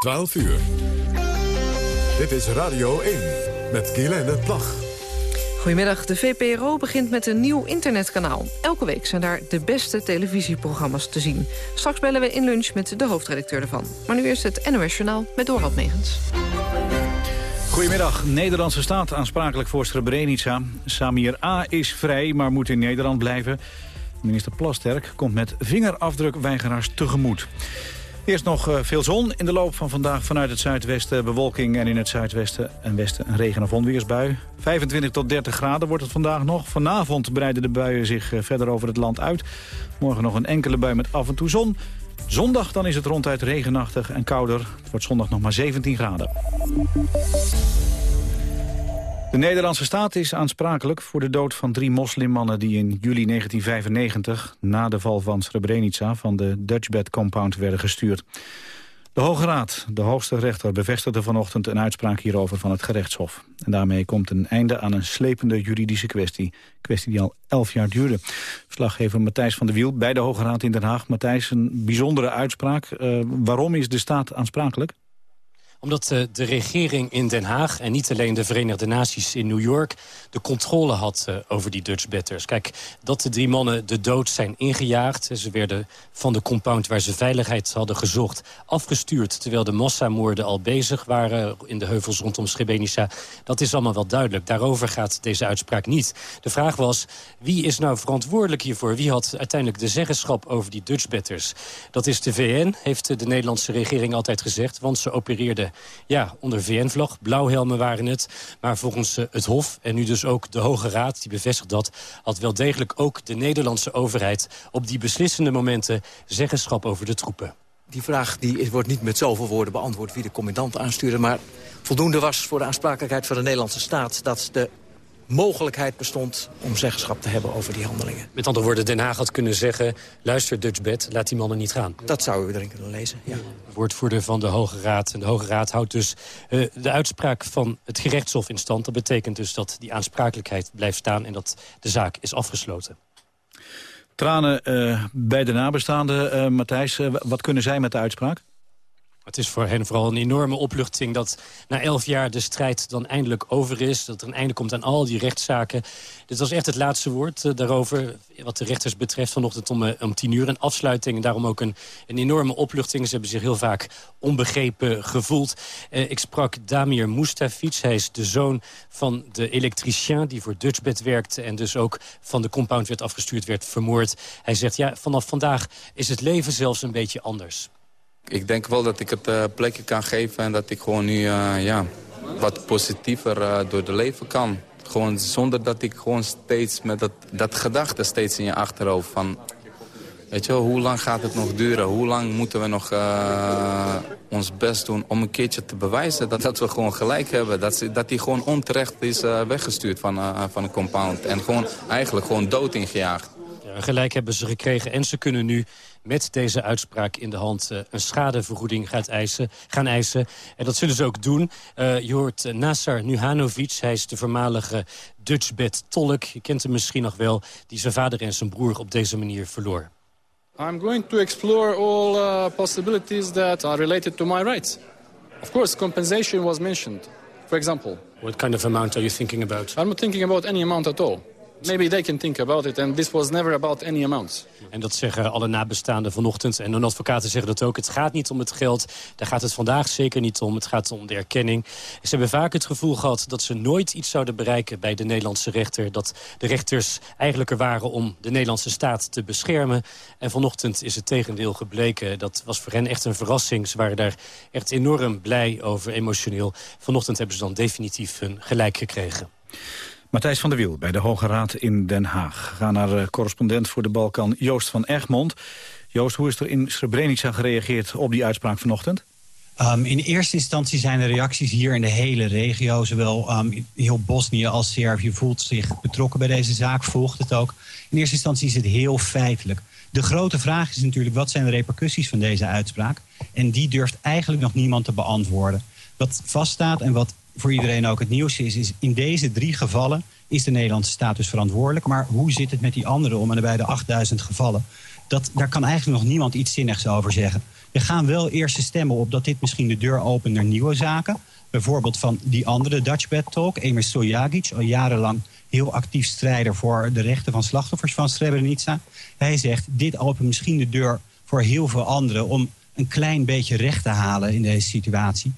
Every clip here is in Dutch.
12 uur. Dit is Radio 1 met Guylaine Plag. Goedemiddag, de VPRO begint met een nieuw internetkanaal. Elke week zijn daar de beste televisieprogramma's te zien. Straks bellen we in lunch met de hoofdredacteur ervan. Maar nu eerst het NOS Journaal met Dorald Megens. Goedemiddag. Nederlandse staat aansprakelijk voor Srebrenica. Samir A. is vrij, maar moet in Nederland blijven. Minister Plasterk komt met vingerafdrukweigeraars tegemoet. Eerst nog eh, veel zon. In de loop van vandaag vanuit het zuidwesten bewolking... en in het zuidwesten en westen een regen- of onweersbui. 25 tot 30 graden wordt het vandaag nog. Vanavond breiden de buien zich eh, verder over het land uit. Morgen nog een enkele bui met af en toe zon. Zondag dan is het ronduit regenachtig en kouder. Het wordt zondag nog maar 17 graden. De Nederlandse staat is aansprakelijk voor de dood van drie moslimmannen... die in juli 1995, na de val van Srebrenica... van de Dutchbed Compound werden gestuurd. De Hoge Raad, de hoogste rechter, bevestigde vanochtend een uitspraak hierover van het gerechtshof. En daarmee komt een einde aan een slepende juridische kwestie. kwestie die al elf jaar duurde. Verslaggever Matthijs van der Wiel bij de Hoge Raad in Den Haag. Matthijs, een bijzondere uitspraak. Uh, waarom is de staat aansprakelijk? Omdat uh, de regering in Den Haag en niet alleen de Verenigde Naties in New York... de controle had uh, over die Dutch batters. Kijk, dat de drie mannen de dood zijn ingejaagd. Ze werden van de compound waar ze veiligheid hadden gezocht afgestuurd... terwijl de massamoorden al bezig waren in de heuvels rondom Srebrenica. Dat is allemaal wel duidelijk. Daarover gaat deze uitspraak niet. De vraag was, wie is nou verantwoordelijk hiervoor? Wie had uiteindelijk de zeggenschap over die Dutch batters? Dat is de VN, heeft de Nederlandse regering altijd gezegd... want ze opereerden ja, onder VN-vlag. Blauwhelmen waren het. Maar volgens uh, het Hof en nu dus ook de Hoge Raad, die bevestigt dat... had wel degelijk ook de Nederlandse overheid op die beslissende momenten zeggenschap over de troepen. Die vraag die wordt niet met zoveel woorden beantwoord wie de commandant aanstuurde. Maar voldoende was voor de aansprakelijkheid van de Nederlandse staat... dat de mogelijkheid bestond om zeggenschap te hebben over die handelingen. Met andere woorden, Den Haag had kunnen zeggen... luister Dutchbed, laat die mannen niet gaan. Dat zouden we erin kunnen lezen, ja. Woordvoerder van de Hoge Raad. En de Hoge Raad houdt dus uh, de uitspraak van het gerechtshof in stand. Dat betekent dus dat die aansprakelijkheid blijft staan... en dat de zaak is afgesloten. Tranen uh, bij de nabestaanden, uh, Matthijs. wat kunnen zij met de uitspraak? Het is voor hen vooral een enorme opluchting dat na elf jaar de strijd dan eindelijk over is. Dat er een einde komt aan al die rechtszaken. Dit was echt het laatste woord uh, daarover, wat de rechters betreft vanochtend om, uh, om tien uur. Een afsluiting en daarom ook een, een enorme opluchting. Ze hebben zich heel vaak onbegrepen gevoeld. Uh, ik sprak Damir Mustafic, hij is de zoon van de elektricien die voor Dutchbed werkte... en dus ook van de compound werd afgestuurd, werd vermoord. Hij zegt, ja, vanaf vandaag is het leven zelfs een beetje anders. Ik denk wel dat ik het uh, plekje kan geven en dat ik gewoon nu uh, ja, wat positiever uh, door de leven kan. Gewoon zonder dat ik gewoon steeds met dat, dat gedachte steeds in je achterhoofd van... Weet je wel, hoe lang gaat het nog duren? Hoe lang moeten we nog ons best doen om een keertje te bewijzen dat, dat we gewoon gelijk hebben? Dat, dat gewoon onterecht is weggestuurd van, van een compound en gewoon eigenlijk gewoon dood ingejaagd. Ja, gelijk hebben ze gekregen en ze kunnen nu met deze uitspraak in de hand uh, een schadevergoeding gaat eisen, gaan eisen. En dat zullen ze ook doen. Uh, je hoort Nasar Nuhanovic, hij is de voormalige Dutchbed-tolk. Je kent hem misschien nog wel, die zijn vader en zijn broer op deze manier verloor. I'm going to explore all uh, possibilities that are related to my rights. Of course, compensation was mentioned, for example. What kind of amount are you thinking about? I'm not thinking about any amount at all. Maybe they can think about it. And this was never about any amounts. En dat zeggen alle nabestaanden vanochtend. En de advocaten zeggen dat ook. Het gaat niet om het geld. Daar gaat het vandaag zeker niet om. Het gaat om de erkenning. Ze hebben vaak het gevoel gehad dat ze nooit iets zouden bereiken bij de Nederlandse rechter. Dat de rechters eigenlijk er waren om de Nederlandse staat te beschermen. En vanochtend is het tegendeel gebleken. Dat was voor hen echt een verrassing. Ze waren daar echt enorm blij over, emotioneel. Vanochtend hebben ze dan definitief hun gelijk gekregen. Matthijs van der Wiel bij de Hoge Raad in Den Haag. Ga naar uh, correspondent voor de Balkan Joost van Egmond. Joost, hoe is er in Srebrenica gereageerd op die uitspraak vanochtend? Um, in eerste instantie zijn de reacties hier in de hele regio... zowel um, heel Bosnië als Servië voelt zich betrokken bij deze zaak, volgt het ook. In eerste instantie is het heel feitelijk. De grote vraag is natuurlijk, wat zijn de repercussies van deze uitspraak? En die durft eigenlijk nog niemand te beantwoorden. Wat vaststaat en wat voor iedereen ook het nieuws is... is in deze drie gevallen is de Nederlandse staat dus verantwoordelijk. Maar hoe zit het met die andere om en bij de 8000 gevallen? Dat, daar kan eigenlijk nog niemand iets zinnigs over zeggen. Er gaan wel eerste stemmen op dat dit misschien de deur opent naar nieuwe zaken. Bijvoorbeeld van die andere Dutch Talk, Emir Stojagic, al jarenlang heel actief strijder voor de rechten van slachtoffers van Srebrenica. Hij zegt, dit opent misschien de deur voor heel veel anderen om een klein beetje recht te halen in deze situatie.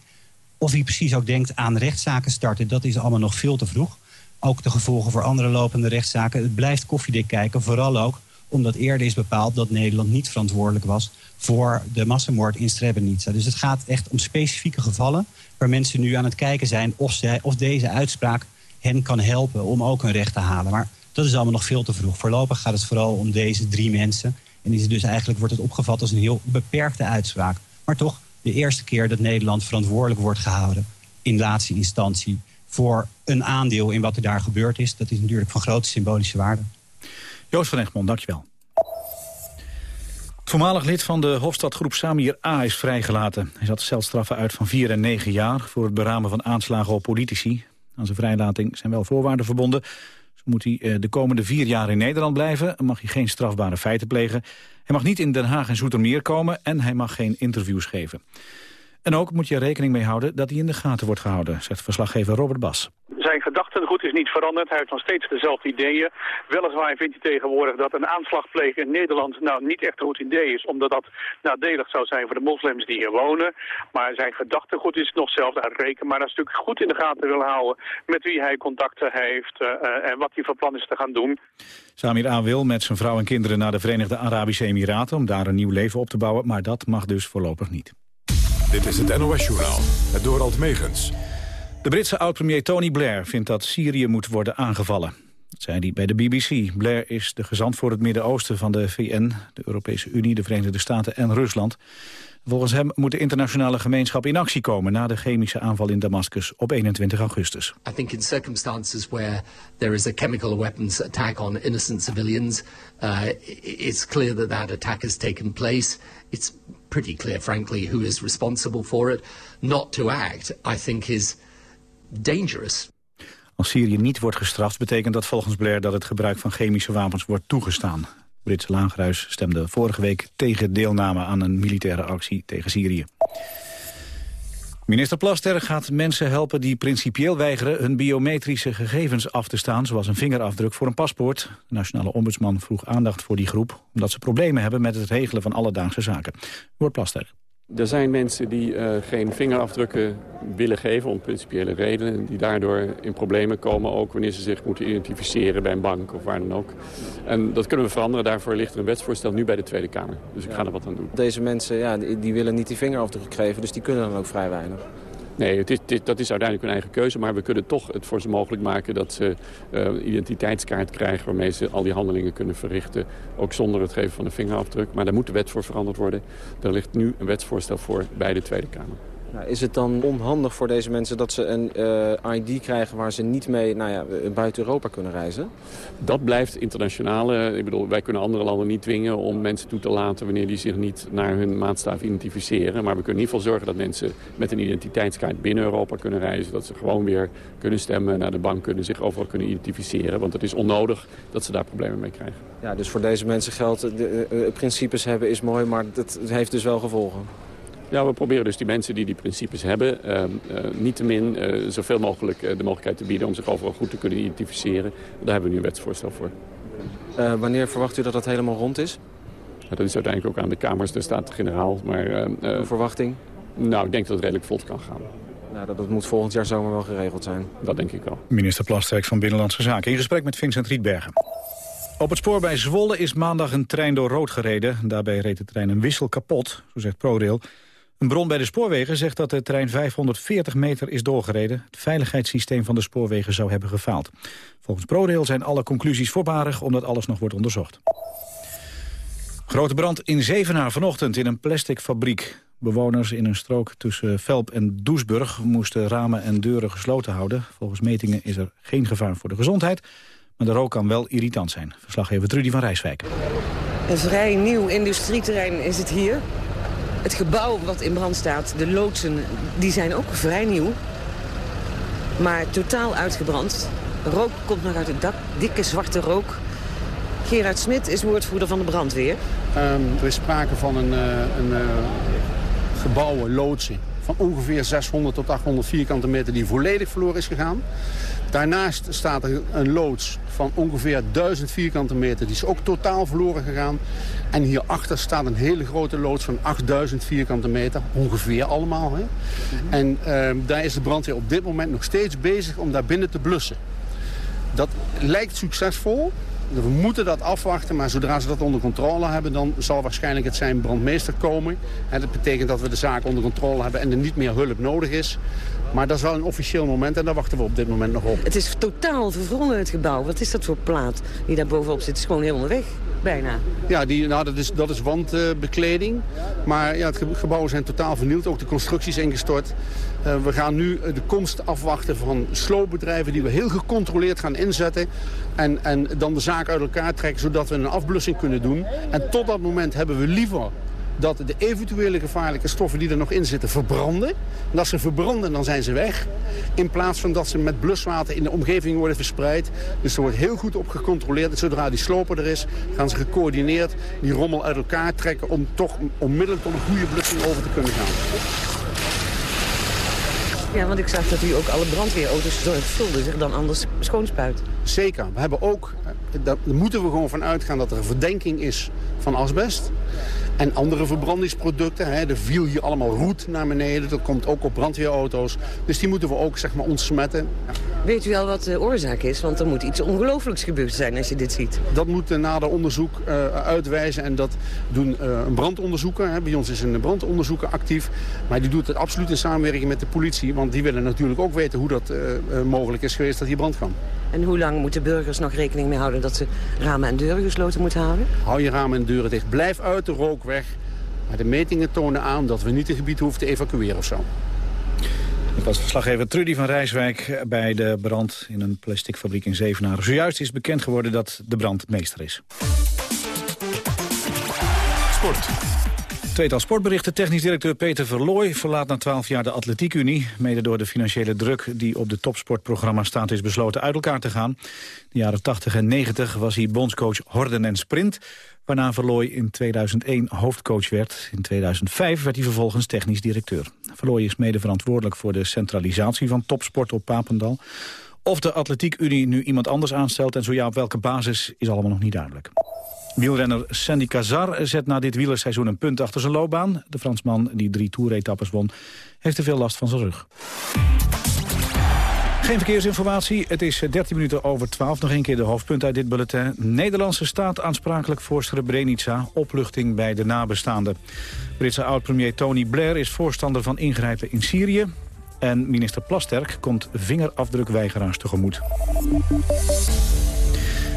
Of hij precies ook denkt aan rechtszaken starten, dat is allemaal nog veel te vroeg. Ook de gevolgen voor andere lopende rechtszaken. Het blijft koffiedik kijken, vooral ook omdat eerder is bepaald dat Nederland niet verantwoordelijk was voor de massamoord in Srebrenica. Dus het gaat echt om specifieke gevallen waar mensen nu aan het kijken zijn of, zij, of deze uitspraak hen kan helpen om ook hun recht te halen. Maar dat is allemaal nog veel te vroeg. Voorlopig gaat het vooral om deze drie mensen. En is het dus eigenlijk wordt het opgevat als een heel beperkte uitspraak. Maar toch de eerste keer dat Nederland verantwoordelijk wordt gehouden... in laatste instantie voor een aandeel in wat er daar gebeurd is. Dat is natuurlijk van grote symbolische waarde. Joost van Egmond, dankjewel. Voormalig lid van de Hofstadgroep Samir A. is vrijgelaten. Hij zat celstraffen uit van 4 en 9 jaar... voor het beramen van aanslagen op politici. Aan zijn vrijlating zijn wel voorwaarden verbonden. Moet hij eh, de komende vier jaar in Nederland blijven... mag hij geen strafbare feiten plegen. Hij mag niet in Den Haag en Zoetermeer komen... en hij mag geen interviews geven. En ook moet je rekening mee houden dat hij in de gaten wordt gehouden... zegt verslaggever Robert Bas gedachtengoed is niet veranderd. Hij heeft nog steeds dezelfde ideeën. Weliswaar vindt hij tegenwoordig dat een aanslag plegen in Nederland nou niet echt een goed idee is. Omdat dat nadelig zou zijn voor de moslims die hier wonen. Maar zijn gedachtengoed is nog zelf uitrekenen. Maar dat is natuurlijk goed in de gaten wil houden met wie hij contacten heeft uh, en wat hij van plan is te gaan doen. Samir A. wil met zijn vrouw en kinderen naar de Verenigde Arabische Emiraten om daar een nieuw leven op te bouwen. Maar dat mag dus voorlopig niet. Dit is het NOS Journaal, het Dorald Megens. De Britse oud-premier Tony Blair vindt dat Syrië moet worden aangevallen. Dat zei hij bij de BBC. Blair is de gezant voor het Midden-Oosten van de VN, de Europese Unie, de Verenigde Staten en Rusland. Volgens hem moet de internationale gemeenschap in actie komen na de chemische aanval in Damascus op 21 augustus. I think in circumstances where there is a chemical weapons attack on innocent civilians, uh, it's clear that that attack has taken place. It's pretty clear, frankly, who is responsible for it. Not to act, I think, is dangerous. Als Syrië niet wordt gestraft, betekent dat volgens Blair dat het gebruik van chemische wapens wordt toegestaan. Britse lagerhuis stemde vorige week tegen deelname aan een militaire actie tegen Syrië. Minister Plaster gaat mensen helpen die principieel weigeren hun biometrische gegevens af te staan, zoals een vingerafdruk voor een paspoort. De nationale ombudsman vroeg aandacht voor die groep, omdat ze problemen hebben met het regelen van alledaagse zaken. Wordt Plaster. Er zijn mensen die uh, geen vingerafdrukken willen geven om principiële redenen. Die daardoor in problemen komen, ook wanneer ze zich moeten identificeren bij een bank of waar dan ook. En dat kunnen we veranderen. Daarvoor ligt er een wetsvoorstel nu bij de Tweede Kamer. Dus ik ga er wat aan doen. Deze mensen ja, die, die willen niet die vingerafdruk geven, dus die kunnen dan ook vrij weinig. Nee, is, dat is uiteindelijk hun eigen keuze. Maar we kunnen toch het voor ze mogelijk maken dat ze uh, identiteitskaart krijgen... waarmee ze al die handelingen kunnen verrichten. Ook zonder het geven van een vingerafdruk. Maar daar moet de wet voor veranderd worden. Er ligt nu een wetsvoorstel voor bij de Tweede Kamer. Nou, is het dan onhandig voor deze mensen dat ze een uh, ID krijgen... waar ze niet mee nou ja, buiten Europa kunnen reizen? Dat blijft internationale. Ik bedoel, wij kunnen andere landen niet dwingen om mensen toe te laten... wanneer die zich niet naar hun maatstaaf identificeren. Maar we kunnen in ieder geval zorgen dat mensen met een identiteitskaart binnen Europa kunnen reizen. Dat ze gewoon weer kunnen stemmen, naar de bank kunnen, zich overal kunnen identificeren. Want het is onnodig dat ze daar problemen mee krijgen. Ja, dus voor deze mensen geldt, de, uh, principes hebben is mooi, maar het heeft dus wel gevolgen. Ja, we proberen dus die mensen die die principes hebben... Uh, uh, niettemin uh, zoveel mogelijk de mogelijkheid te bieden... om zich overal goed te kunnen identificeren. Daar hebben we nu een wetsvoorstel voor. wanneer verwacht u dat dat helemaal rond is? Ja, dat is uiteindelijk ook aan de Kamers, de Staten-Generaal. Maar, Een verwachting? Nou, ik denk dat het redelijk vlot kan gaan. Nou, dat, dat moet volgend jaar zomer wel geregeld zijn. Dat denk ik wel. Minister Plasterk van Binnenlandse Zaken in gesprek met Vincent Rietbergen. Op het spoor bij Zwolle is maandag een trein door rood gereden. Daarbij reed de trein een wissel kapot, zo zegt ProRail. Een bron bij de spoorwegen zegt dat de trein 540 meter is doorgereden. Het veiligheidssysteem van de spoorwegen zou hebben gefaald. Volgens ProRail zijn alle conclusies voorbarig omdat alles nog wordt onderzocht. Grote brand in Zevenaar vanochtend in een plastic fabriek. Bewoners in een strook tussen Velp en Doesburg moesten ramen en deuren gesloten houden. Volgens metingen is er geen gevaar voor de gezondheid, maar de rook kan wel irritant zijn. Verslaggever Trudy van Rijswijk. Een vrij nieuw industrieterrein is het hier. Het gebouw wat in brand staat, de loodsen, die zijn ook vrij nieuw. Maar totaal uitgebrand. Rook komt nog uit het dak, dikke zwarte rook. Gerard Smit is woordvoerder van de brandweer. Um, er is sprake van een, uh, een uh, gebouwen, loodsen van ongeveer 600 tot 800 vierkante meter die volledig verloren is gegaan. Daarnaast staat er een loods van ongeveer 1000 vierkante meter. Die is ook totaal verloren gegaan. En hierachter staat een hele grote loods van 8000 vierkante meter. Ongeveer allemaal. Hè? En uh, daar is de brandweer op dit moment nog steeds bezig om daar binnen te blussen. Dat lijkt succesvol. We moeten dat afwachten, maar zodra ze dat onder controle hebben... dan zal waarschijnlijk het zijn brandmeester komen. En dat betekent dat we de zaak onder controle hebben en er niet meer hulp nodig is. Maar dat is wel een officieel moment en daar wachten we op dit moment nog op. Het is totaal verwrongen, het gebouw. Wat is dat voor plaat die daar bovenop zit? Het is gewoon helemaal weg, bijna. Ja, die, nou, dat, is, dat is wandbekleding. maar ja, het gebouwen zijn totaal vernield. Ook de constructies ingestort. Uh, we gaan nu de komst afwachten van sloopbedrijven... die we heel gecontroleerd gaan inzetten. En, en dan de zaak uit elkaar trekken, zodat we een afblussing kunnen doen. En tot dat moment hebben we liever dat de eventuele gevaarlijke stoffen die er nog in zitten verbranden. En als ze verbranden, dan zijn ze weg. In plaats van dat ze met bluswater in de omgeving worden verspreid. Dus er wordt heel goed op gecontroleerd. En zodra die sloper er is, gaan ze gecoördineerd die rommel uit elkaar trekken... om toch onmiddellijk tot een goede blussing over te kunnen gaan. Ja, want ik zag dat u ook alle brandweerauto's zorgvuldig zich dan anders schoonspuit. Zeker. We hebben ook, daar moeten we gewoon van uitgaan dat er een verdenking is van asbest. En andere verbrandingsproducten. Hè, er viel hier allemaal roet naar beneden. Dat komt ook op brandweerauto's. Dus die moeten we ook zeg maar, ontsmetten. Weet u al wat de oorzaak is? Want er moet iets ongelooflijks gebeurd zijn als je dit ziet. Dat moet nader onderzoek uh, uitwijzen. En dat doen uh, een brandonderzoeker. Hè. Bij ons is een brandonderzoeker actief. Maar die doet het absoluut in samenwerking met de politie. Want die willen natuurlijk ook weten hoe dat uh, mogelijk is geweest dat hier brand kwam. En hoe lang moeten burgers nog rekening mee houden dat ze ramen en deuren gesloten moeten houden? Hou je ramen en deuren dicht. Blijf uit de rook weg. Maar de metingen tonen aan dat we niet het gebied hoeven te evacueren of zo. Dat was verslaggever Trudy van Rijswijk bij de brand in een plasticfabriek in Zevenaar. Zojuist is bekend geworden dat de brand meester is. Sport. Tweetal sportberichten. Technisch directeur Peter Verlooy verlaat na 12 jaar de Atletiek Unie. Mede door de financiële druk die op de topsportprogramma staat is besloten uit elkaar te gaan. De jaren 80 en 90 was hij bondscoach Horden en Sprint. Waarna Verlooy in 2001 hoofdcoach werd. In 2005 werd hij vervolgens technisch directeur. Verlooy is mede verantwoordelijk voor de centralisatie van topsport op Papendal. Of de Atletiek Unie nu iemand anders aanstelt en zo ja op welke basis is allemaal nog niet duidelijk. Wielrenner Sandy Cazar zet na dit wielerseizoen een punt achter zijn loopbaan. De Fransman die drie toeretappes won, heeft te veel last van zijn rug. Geen verkeersinformatie. Het is 13 minuten over 12. Nog een keer de hoofdpunt uit dit bulletin. Nederlandse staat aansprakelijk voor Srebrenica. Opluchting bij de nabestaanden. Britse oud-premier Tony Blair is voorstander van ingrijpen in Syrië. En minister Plasterk komt vingerafdrukweigeraars tegemoet.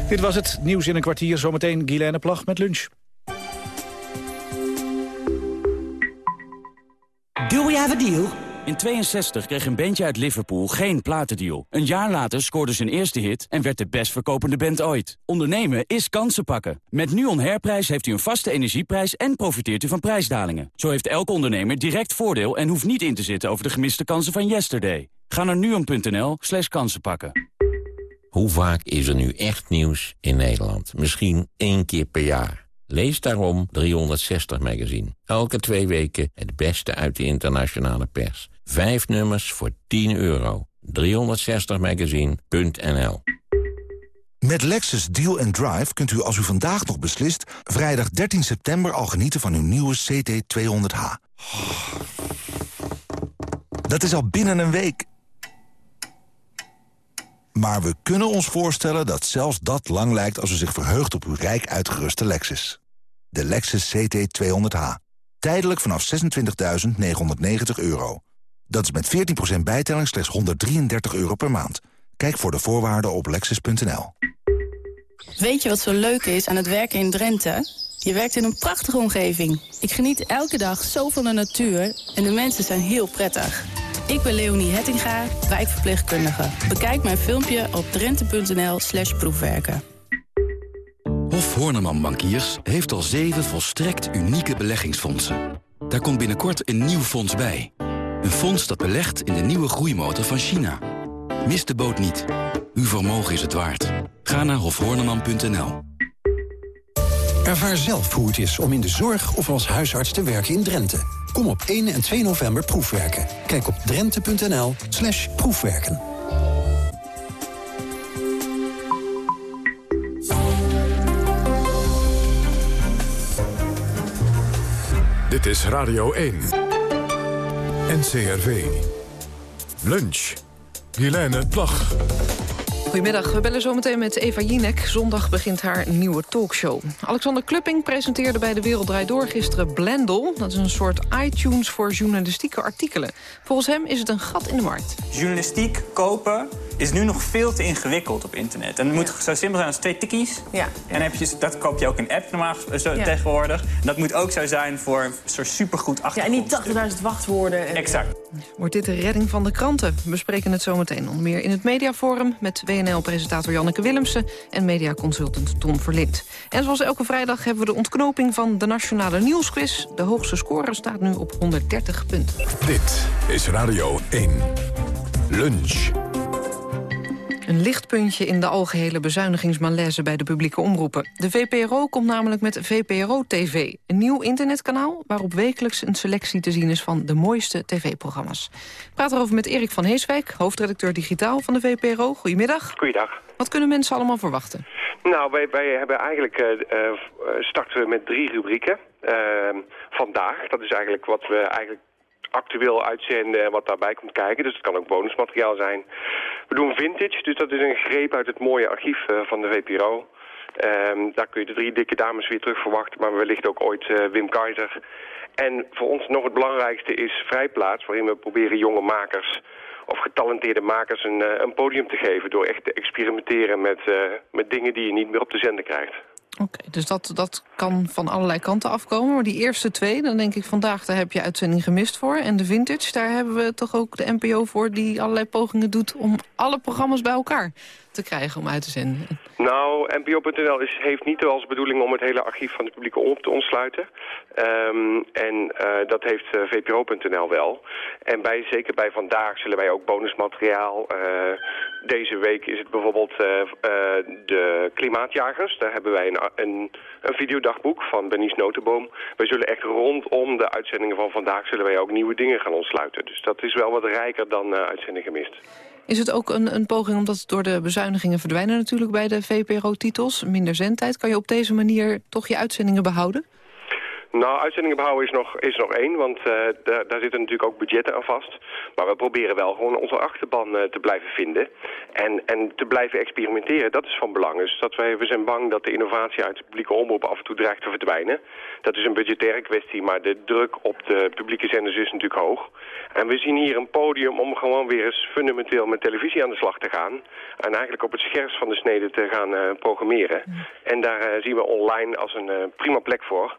Dit was het nieuws in een kwartier. Zometeen Guilaine Plag met lunch. Do we have a deal? In 62 kreeg een bandje uit Liverpool geen platendeal. Een jaar later scoorde zijn eerste hit en werd de best verkopende band ooit. Ondernemen is kansen pakken. Met NUON Herprijs heeft u een vaste energieprijs en profiteert u van prijsdalingen. Zo heeft elke ondernemer direct voordeel en hoeft niet in te zitten over de gemiste kansen van yesterday. Ga naar nuon.nl slash kansenpakken. Hoe vaak is er nu echt nieuws in Nederland? Misschien één keer per jaar. Lees daarom 360 Magazine. Elke twee weken het beste uit de internationale pers. Vijf nummers voor 10 euro. 360magazine.nl Met Lexus Deal Drive kunt u als u vandaag nog beslist... vrijdag 13 september al genieten van uw nieuwe CT200H. Dat is al binnen een week. Maar we kunnen ons voorstellen dat zelfs dat lang lijkt als u zich verheugt op uw rijk uitgeruste Lexus. De Lexus CT200H. Tijdelijk vanaf 26.990 euro. Dat is met 14% bijtelling slechts 133 euro per maand. Kijk voor de voorwaarden op lexus.nl. Weet je wat zo leuk is aan het werken in Drenthe? Je werkt in een prachtige omgeving. Ik geniet elke dag zo van de natuur en de mensen zijn heel prettig. Ik ben Leonie Hettinga, wijkverpleegkundige. Bekijk mijn filmpje op drenthe.nl slash proefwerken. Hof Horneman Bankiers heeft al zeven volstrekt unieke beleggingsfondsen. Daar komt binnenkort een nieuw fonds bij. Een fonds dat belegt in de nieuwe groeimotor van China. Mis de boot niet. Uw vermogen is het waard. Ga naar hofhorneman.nl. Ervaar zelf hoe het is om in de zorg of als huisarts te werken in Drenthe. Kom op 1 en 2 november proefwerken. Kijk op drenthe.nl slash proefwerken. Dit is Radio 1. NCRV. Lunch. Helene Plag. Goedemiddag, we bellen zometeen met Eva Jinek. Zondag begint haar nieuwe talkshow. Alexander Klupping presenteerde bij De Wereld Draait Door gisteren Blendel. Dat is een soort iTunes voor journalistieke artikelen. Volgens hem is het een gat in de markt. Journalistiek kopen is nu nog veel te ingewikkeld op internet. En het moet zo simpel zijn als twee tikkies. Ja. En dan heb je, dat koop je ook in app normaal zo tegenwoordig. En dat moet ook zo zijn voor een soort supergoed Ja, achtergrond. en niet 80.000 wachtwoorden. En... Exact. Wordt dit de redding van de kranten? We bespreken het zometeen onder meer in het Mediaforum... met WNL-presentator Janneke Willemsen en mediaconsultant Tom Verlind. En zoals elke vrijdag hebben we de ontknoping van de Nationale Nieuwsquiz. De hoogste score staat nu op 130 punten. Dit is Radio 1. Lunch. Een lichtpuntje in de algehele bezuinigingsmalaise bij de publieke omroepen. De VPRO komt namelijk met VPRO-TV, een nieuw internetkanaal... waarop wekelijks een selectie te zien is van de mooiste tv-programma's. Ik praat erover met Erik van Heeswijk, hoofdredacteur digitaal van de VPRO. Goedemiddag. Goeiedag. Wat kunnen mensen allemaal verwachten? Nou, wij, wij hebben eigenlijk, eh, eh, starten we met drie rubrieken. Ehm, vandaag, dat is eigenlijk wat we eigenlijk actueel uitzenden en wat daarbij komt kijken. Dus het kan ook bonusmateriaal zijn. We doen vintage, dus dat is een greep uit het mooie archief eh, van de VPRO. Ehm, daar kun je de drie dikke dames weer terug verwachten, maar wellicht ook ooit eh, Wim Keizer. En voor ons nog het belangrijkste is Vrijplaats, waarin we proberen jonge makers of getalenteerde makers een, eh, een podium te geven... door echt te experimenteren met, met dingen die je niet meer op de zender krijgt. Oké, dus dat, dat kan van allerlei kanten afkomen. Maar die eerste twee, dan denk ik vandaag, daar heb je uitzending gemist voor. En de vintage, daar hebben we toch ook de NPO voor... die allerlei pogingen doet om alle programma's bij elkaar te krijgen om uit te zenden. Nou, NPO.nl heeft niet als bedoeling om het hele archief van de publieke omroep te ontsluiten. Ehm, en eh, dat heeft eh, VPRO.nl wel. En bij, zeker bij vandaag zullen wij ook bonusmateriaal. eh, deze week is het bijvoorbeeld de klimaatjagers. Daar hebben wij een, een, een videodagboek van Benice Notenboom. Wij zullen echt rondom de uitzendingen van vandaag zullen wij ook nieuwe dingen gaan ontsluiten. Dus dat is wel wat rijker dan eh uitzending gemist. Is het ook een, een poging, omdat door de bezuinigingen verdwijnen natuurlijk bij de VPRO-titels, minder zendtijd, kan je op deze manier toch je uitzendingen behouden? Nou, uitzendingen behouden is nog, is nog één, want eh, daar, daar zitten natuurlijk ook budgetten aan vast. Maar we proberen wel gewoon onze achterban eh, te blijven vinden en, en te blijven experimenteren. Dat is van belang. Dus dat wij, we zijn bang dat de innovatie uit de publieke omroep af en toe dreigt te verdwijnen. Dat is een budgettaire kwestie, maar de druk op de publieke zenders is natuurlijk hoog. En we zien hier een podium om gewoon weer eens fundamenteel met televisie aan de slag te gaan. En eigenlijk op het scherpst van de snede te gaan eh, programmeren. En daar zien we online als een prima plek voor.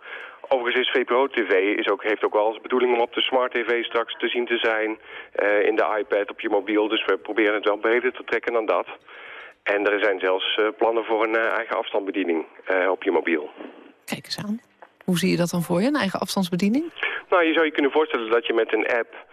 Overigens is VPRO TV is ook, heeft ook wel als bedoeling om op de smart tv straks te zien te zijn. eh, in de iPad, op je mobiel. Dus we proberen het wel breder te trekken dan dat. En er zijn zelfs eh, plannen voor een eh, eigen afstandsbediening op je mobiel. Kijk eens aan. Hoe zie je dat dan voor je, een eigen afstandsbediening? Nou, je zou je kunnen voorstellen dat je met een app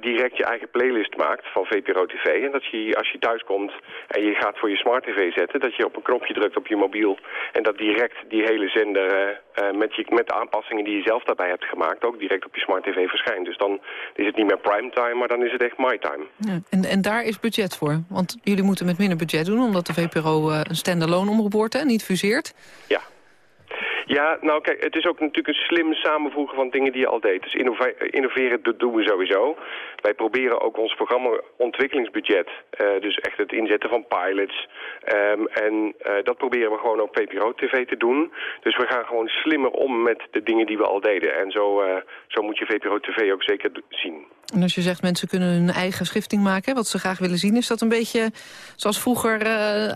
direct je eigen playlist maakt van VPRO TV. En dat je als je thuis komt en je gaat voor je smart tv zetten, dat je op een knopje drukt op je mobiel. En dat direct die hele zender eh, eh, met, je, met de aanpassingen die je zelf daarbij hebt gemaakt ook direct op je smart tv verschijnt. Dus dan is het niet meer primetime, maar dan is het echt mytime. Ja, en, en daar is budget voor? Want jullie moeten met minder budget doen, omdat de VPRO eh, een standalone omroep wordt en niet fuseert. Ja. Ja, nou kijk, het is ook natuurlijk een slim samenvoegen van dingen die je al deed. Dus innove- innoveren doen we sowieso. Wij proberen ook ons programma ontwikkelingsbudget, eh, dus echt het inzetten van pilots. ehm, en eh, dat proberen we gewoon op VPRO-TV te doen. Dus we gaan gewoon slimmer om met de dingen die we al deden. En zo, eh, zo moet je VPRO-TV ook zeker zien. En als je zegt mensen kunnen hun eigen schifting maken, wat ze graag willen zien... is dat een beetje zoals vroeger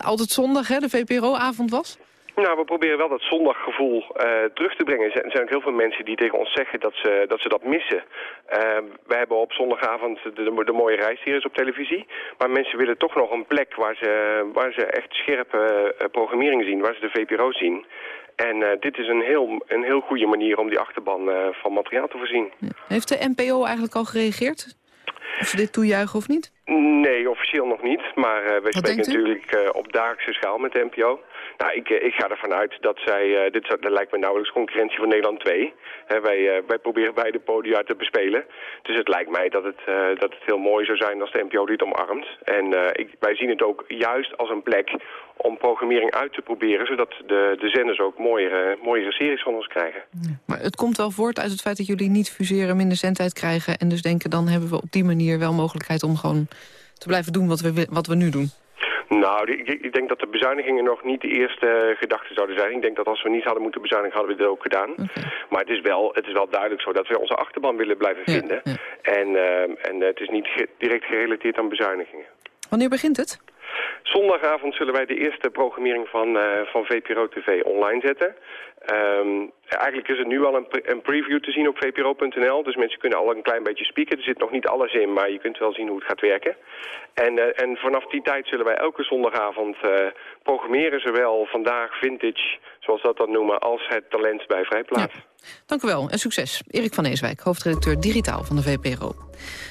altijd zondag hè, de VPRO-avond was? Nou, we proberen wel dat zondaggevoel eh, terug te brengen. Er zijn- ook heel veel mensen die tegen ons zeggen dat ze dat, ze dat missen. Eh, we hebben op zondagavond de, de, de mooie reisseries op televisie. Maar mensen willen toch nog een plek waar ze, waar ze echt scherpe eh, programmering zien, waar ze de VPRO zien. En eh, dit is een heel, een heel goede manier om die achterban van materiaal te voorzien. Heeft de NPO eigenlijk al gereageerd? Of ze dit toejuichen of niet? Nee, officieel nog niet. Maar wij spreken natuurlijk op dagelijkse schaal met de NPO. Nou, ik, ik ga ervan uit dat zij, dit dat lijkt me nauwelijks concurrentie van Nederland 2. wij, wij proberen beide podia te bespelen. Dus het lijkt mij dat het, dat het heel mooi zou zijn als de NPO dit omarmt. En ik, wij zien het ook juist als een plek om programmering uit te proberen... zodat de, de zenders ook mooiere, mooiere series van ons krijgen. maar het komt wel voort uit het feit dat jullie niet fuseren... minder zendtijd krijgen en dus denken... dan hebben we op die manier wel mogelijkheid om gewoon te blijven doen wat we, wat we nu doen. Nou, ik, denk dat de bezuinigingen nog niet de eerste gedachte zouden zijn. Ik denk dat als we niet hadden moeten bezuinigen, hadden we dit ook gedaan. Maar het is, wel, het is wel duidelijk zo dat we onze achterban willen blijven vinden. En, uh, en het is niet direct gerelateerd aan bezuinigingen. Wanneer begint het? Zondagavond zullen wij de eerste programmering van, uh, van VPRO TV online zetten. Um, eigenlijk is het nu al een, een, preview te zien op vpro.nl. Dus mensen kunnen al een klein beetje spieken. Er zit nog niet alles in, maar je kunt wel zien hoe het gaat werken. En, uh, en vanaf die tijd zullen wij elke zondagavond uh, programmeren. Zowel vandaag vintage, zoals dat dan noemen, als het talent bij Vrijplaats. Dank u wel en succes. Erik van Eeswijk, hoofdredacteur Digitaal van de VPRO.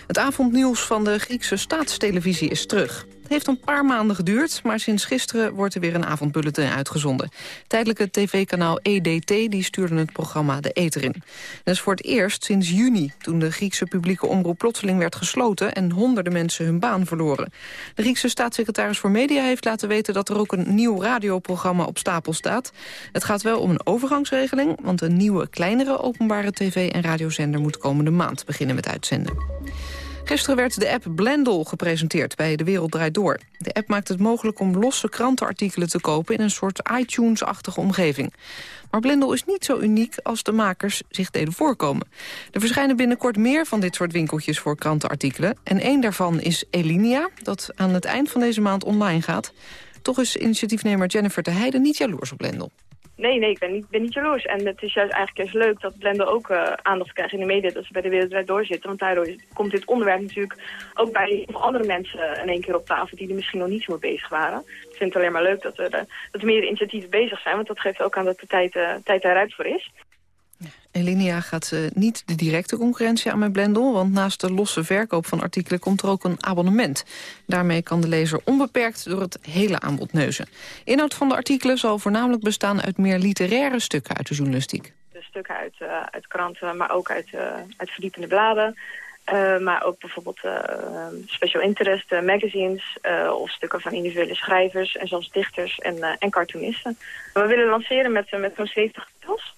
Het avondnieuws van de Griekse staatstelevisie is terug. Het heeft een paar maanden geduurd, maar sinds gisteren wordt er weer een avondbulletin uitgezonden. Tijdelijke tv-kanaal EDT die stuurde het programma De Eter in. Dat is voor het eerst sinds juni, toen de Griekse publieke omroep plotseling werd gesloten en honderden mensen hun baan verloren. De Griekse staatssecretaris voor Media heeft laten weten dat er ook een nieuw radioprogramma op stapel staat. Het gaat wel om een overgangsregeling, want een nieuwe kleinere openbare tv- en radiozender moet komende maand beginnen met uitzenden. Gisteren werd de app Blendel gepresenteerd bij De Wereld Draait Door. De app maakt het mogelijk om losse krantenartikelen te kopen... in een soort iTunes-achtige omgeving. Maar Blendel is niet zo uniek als de makers zich deden voorkomen. Er verschijnen binnenkort meer van dit soort winkeltjes voor krantenartikelen. En één daarvan is Elinia, dat aan het eind van deze maand online gaat. Toch is initiatiefnemer Jennifer de Heijden niet jaloers op Blendel. Nee, nee, ik ben niet, ben niet jaloers. En het is juist eigenlijk juist leuk dat Blender ook uh, aandacht krijgt in de media... dat ze bij de Wereld doorzitten. Want daardoor komt dit onderwerp natuurlijk ook bij andere mensen in één keer op tafel... die er misschien nog niet zo mee bezig waren. Ik vind het alleen maar leuk dat er, dat er meer initiatieven bezig zijn... want dat geeft ook aan dat de tijd, uh, tijd daaruit voor is. Elinia gaat uh, niet de directe concurrentie aan met Blendel... want naast de losse verkoop van artikelen komt er ook een abonnement. Daarmee kan de lezer onbeperkt door het hele aanbod neuzen. Inhoud van de artikelen zal voornamelijk bestaan uit meer literaire stukken uit de journalistiek. De stukken uit, uh, uit kranten, maar ook uit, uh, uit verdiepende bladen... Maar ook bijvoorbeeld uh, special interest magazines of stukken van individuele schrijvers en zelfs dichters en, en cartoonisten. We willen lanceren met, met zo'n 70 titels.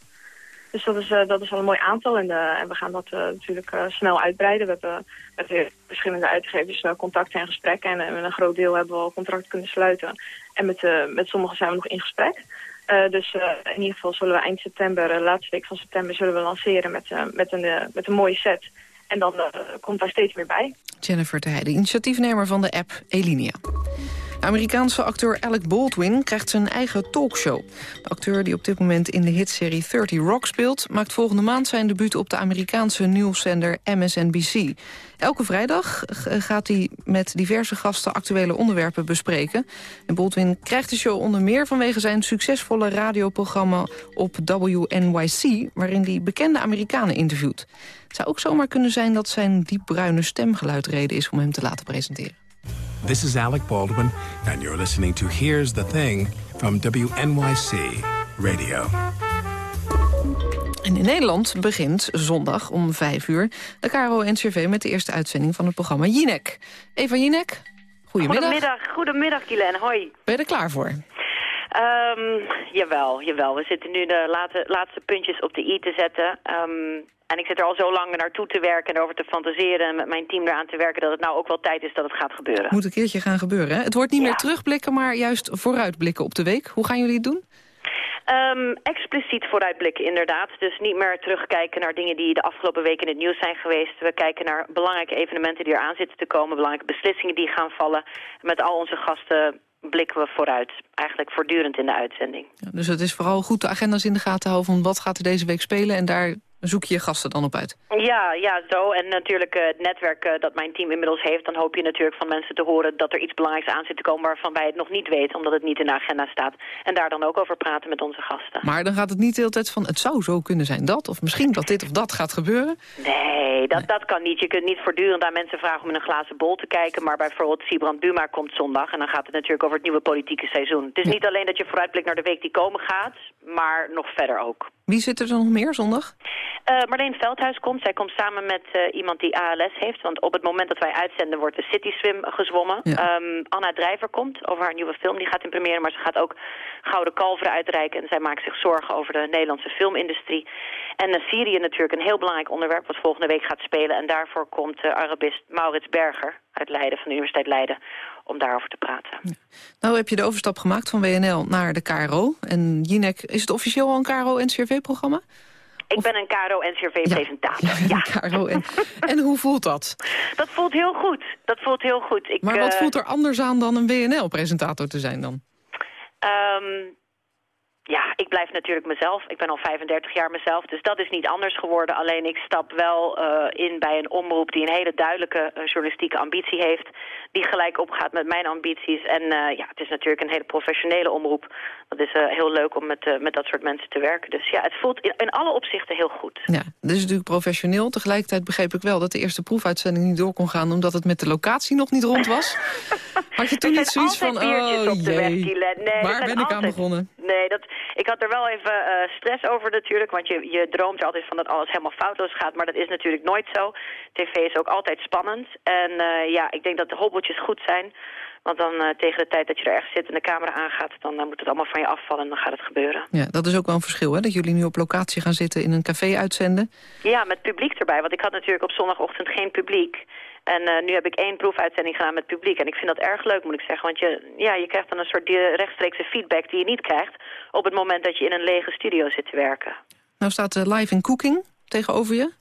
Dus dat is, uh, dat is al een mooi aantal en, uh, en we gaan dat uh, natuurlijk snel uitbreiden. We hebben met verschillende uitgevers contacten en gesprekken en, met een groot deel hebben we al contract kunnen sluiten. En met, met sommigen zijn we nog in gesprek. dus in ieder geval zullen we eind september, laatste week van september, zullen we lanceren met, met, een, met een mooie set. En dan komt daar steeds meer bij. Jennifer Heijden, initiatiefnemer van de app Elinia. De Amerikaanse acteur Alec Baldwin krijgt zijn eigen talkshow. De acteur die op dit moment in de hitserie 30 Rock speelt... maakt volgende maand zijn debuut op de Amerikaanse nieuwszender MSNBC. Elke vrijdag gaat hij met diverse gasten actuele onderwerpen bespreken. En Baldwin krijgt de show onder meer vanwege zijn succesvolle radioprogramma op WNYC... waarin hij bekende Amerikanen interviewt. Het zou ook zomaar kunnen zijn dat zijn diepbruine stemgeluid reden is om hem te laten presenteren. This is Alec Baldwin, and you're listening to Here's the Thing from WNYC Radio. En in Nederland begint zondag om 5 uur de KRO-NCRV met de eerste uitzending van het programma Jinek. Eva Jinek, goedemiddag. Goedemiddag, goedemiddag Kilen, hoi. Ben je er klaar voor? Um, jawel, jawel. We zitten nu de late, laatste puntjes op de i te zetten. Um, en ik zit er al zo lang naartoe te werken en over te fantaseren... en met mijn team eraan te werken dat het nou ook wel tijd is dat het gaat gebeuren. Moet een keertje gaan gebeuren, hè? Het wordt niet ja. meer terugblikken, maar juist vooruitblikken op de week. Hoe gaan jullie het doen? Um, expliciet vooruitblikken, inderdaad. Dus niet meer terugkijken naar dingen die de afgelopen week in het nieuws zijn geweest. We kijken naar belangrijke evenementen die eraan zitten te komen... belangrijke beslissingen die gaan vallen. Met al onze gasten blikken we vooruit. Eigenlijk voortdurend in de uitzending. Dus het is vooral goed de agenda's in de gaten houden... van wat gaat er deze week spelen en daar zoek je je gasten dan op uit? Ja, ja, zo. En natuurlijk uh, het netwerk uh, dat mijn team inmiddels heeft... dan hoop je natuurlijk van mensen te horen dat er iets belangrijks aan zit te komen... waarvan wij het nog niet weten, omdat het niet in de agenda staat. En daar dan ook over praten met onze gasten. Maar dan gaat het niet de hele tijd van... het zou zo kunnen zijn dat, of misschien dat dit of dat gaat gebeuren? Nee, dat, dat kan niet. Je kunt niet voortdurend aan mensen vragen om in een glazen bol te kijken... maar bijvoorbeeld Sibrand Buma komt zondag... en dan gaat het natuurlijk over het nieuwe politieke seizoen. Het is niet alleen dat je vooruitblikt naar de week die komen gaat... maar nog verder ook. Wie zit er dan nog meer zondag? Uh, Marleen Veldhuis komt. Zij komt samen met uh, iemand die ALS heeft. Want op het moment dat wij uitzenden wordt de City Swim gezwommen. Ja. Um, Anna Drijver komt over haar nieuwe film. Die gaat in première, maar ze gaat ook Gouden Kalveren uitreiken. En zij maakt zich zorgen over de Nederlandse filmindustrie. En uh, Syrië natuurlijk een heel belangrijk onderwerp... wat volgende week gaat spelen. En daarvoor komt Arabist Maurits Berger uit Leiden, van de Universiteit Leiden... om daarover te praten. Ja. Nou heb je de overstap gemaakt van WNL naar de KRO. En Jinek, is het officieel al een KRO-NCRV-programma? Ik ben een KRO-NCRV-presentator, ja. ja. KRO en, en hoe voelt dat? Dat voelt heel goed. Dat voelt heel goed. Ik, maar wat uh, voelt er anders aan dan een WNL-presentator te zijn dan? Um, ja, ik blijf natuurlijk mezelf. Ik ben al 35 jaar mezelf, dus dat is niet anders geworden. Alleen ik stap wel uh, in bij een omroep die een hele duidelijke uh, journalistieke ambitie heeft. Die gelijk opgaat met mijn ambities. En uh, ja, het is natuurlijk een hele professionele omroep. Dat is heel leuk om met, met dat soort mensen te werken. Dus ja, het voelt in, in alle opzichten heel goed. Ja, dat is natuurlijk professioneel. Tegelijkertijd begreep ik wel dat de eerste proefuitzending niet door kon gaan... omdat het met de locatie nog niet rond was. Had je toen niet zoiets van, oh jee, weg, nee, waar ben ik altijd... aan begonnen? Nee, dat, ik had er wel even uh, stress over natuurlijk, want je, je droomt er altijd van dat alles helemaal foutloos gaat, maar dat is natuurlijk nooit zo. TV is ook altijd spannend en uh, ja, ik denk dat de goed zijn, want dan uh, tegen de tijd dat je er echt zit en de camera aangaat, dan moet het allemaal van je afvallen en dan gaat het gebeuren. Ja, dat is ook wel een verschil, hè, dat jullie nu op locatie gaan zitten in een café uitzenden. Ja, met publiek erbij, want ik had natuurlijk op zondagochtend geen publiek. En uh, nu heb ik één proefuitzending gedaan met publiek. En ik vind dat erg leuk, moet ik zeggen. Want je, ja, je krijgt dan een soort rechtstreekse feedback die je niet krijgt... op het moment dat je in een lege studio zit te werken. Nou staat Live in Cooking tegenover je.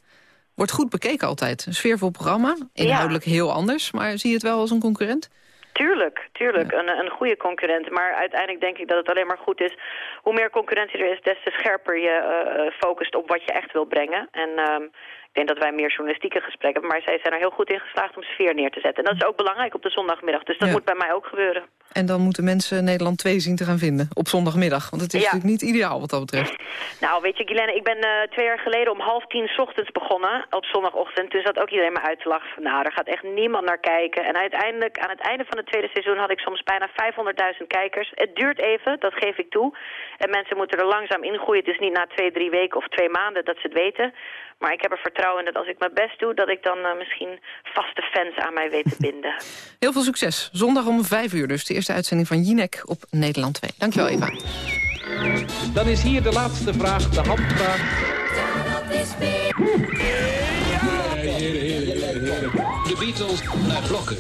Wordt goed bekeken altijd. Een sfeervol programma. Inhoudelijk ja. heel anders. Maar zie je het wel als een concurrent? Tuurlijk, tuurlijk. Ja. Een, een goede concurrent. Maar uiteindelijk denk ik dat het alleen maar goed is. Hoe meer concurrentie er is, des te scherper je uh, focust op wat je echt wil brengen. En... Uh, ik denk dat wij meer journalistieke gesprekken hebben. Maar zij zijn er heel goed in geslaagd om sfeer neer te zetten. En dat is ook belangrijk op de zondagmiddag. Dus dat ja. moet bij mij ook gebeuren. En dan moeten mensen Nederland 2 zien te gaan vinden op zondagmiddag. Want het is ja. natuurlijk niet ideaal wat dat betreft. Nou, weet je, Guylaine, ik ben uh, twee jaar geleden om half tien ochtends begonnen op zondagochtend. Toen zat ook iedereen me uit te lachen van, nou, daar gaat echt niemand naar kijken. En uiteindelijk, aan het einde van het tweede seizoen had ik soms bijna 500.000 kijkers. Het duurt even, dat geef ik toe. En mensen moeten er langzaam in groeien. Het is niet na twee, drie weken of twee maanden dat ze het weten. Maar ik heb er vertrouwen in dat als ik mijn best doe... dat ik dan uh, misschien vaste fans aan mij weet te binden. Heel veel succes. Zondag om vijf uur dus. De eerste uitzending van Jinek op Nederland 2. Dankjewel, Eva. Dan is hier de laatste vraag, de handvraag. De Beatles naar blokken.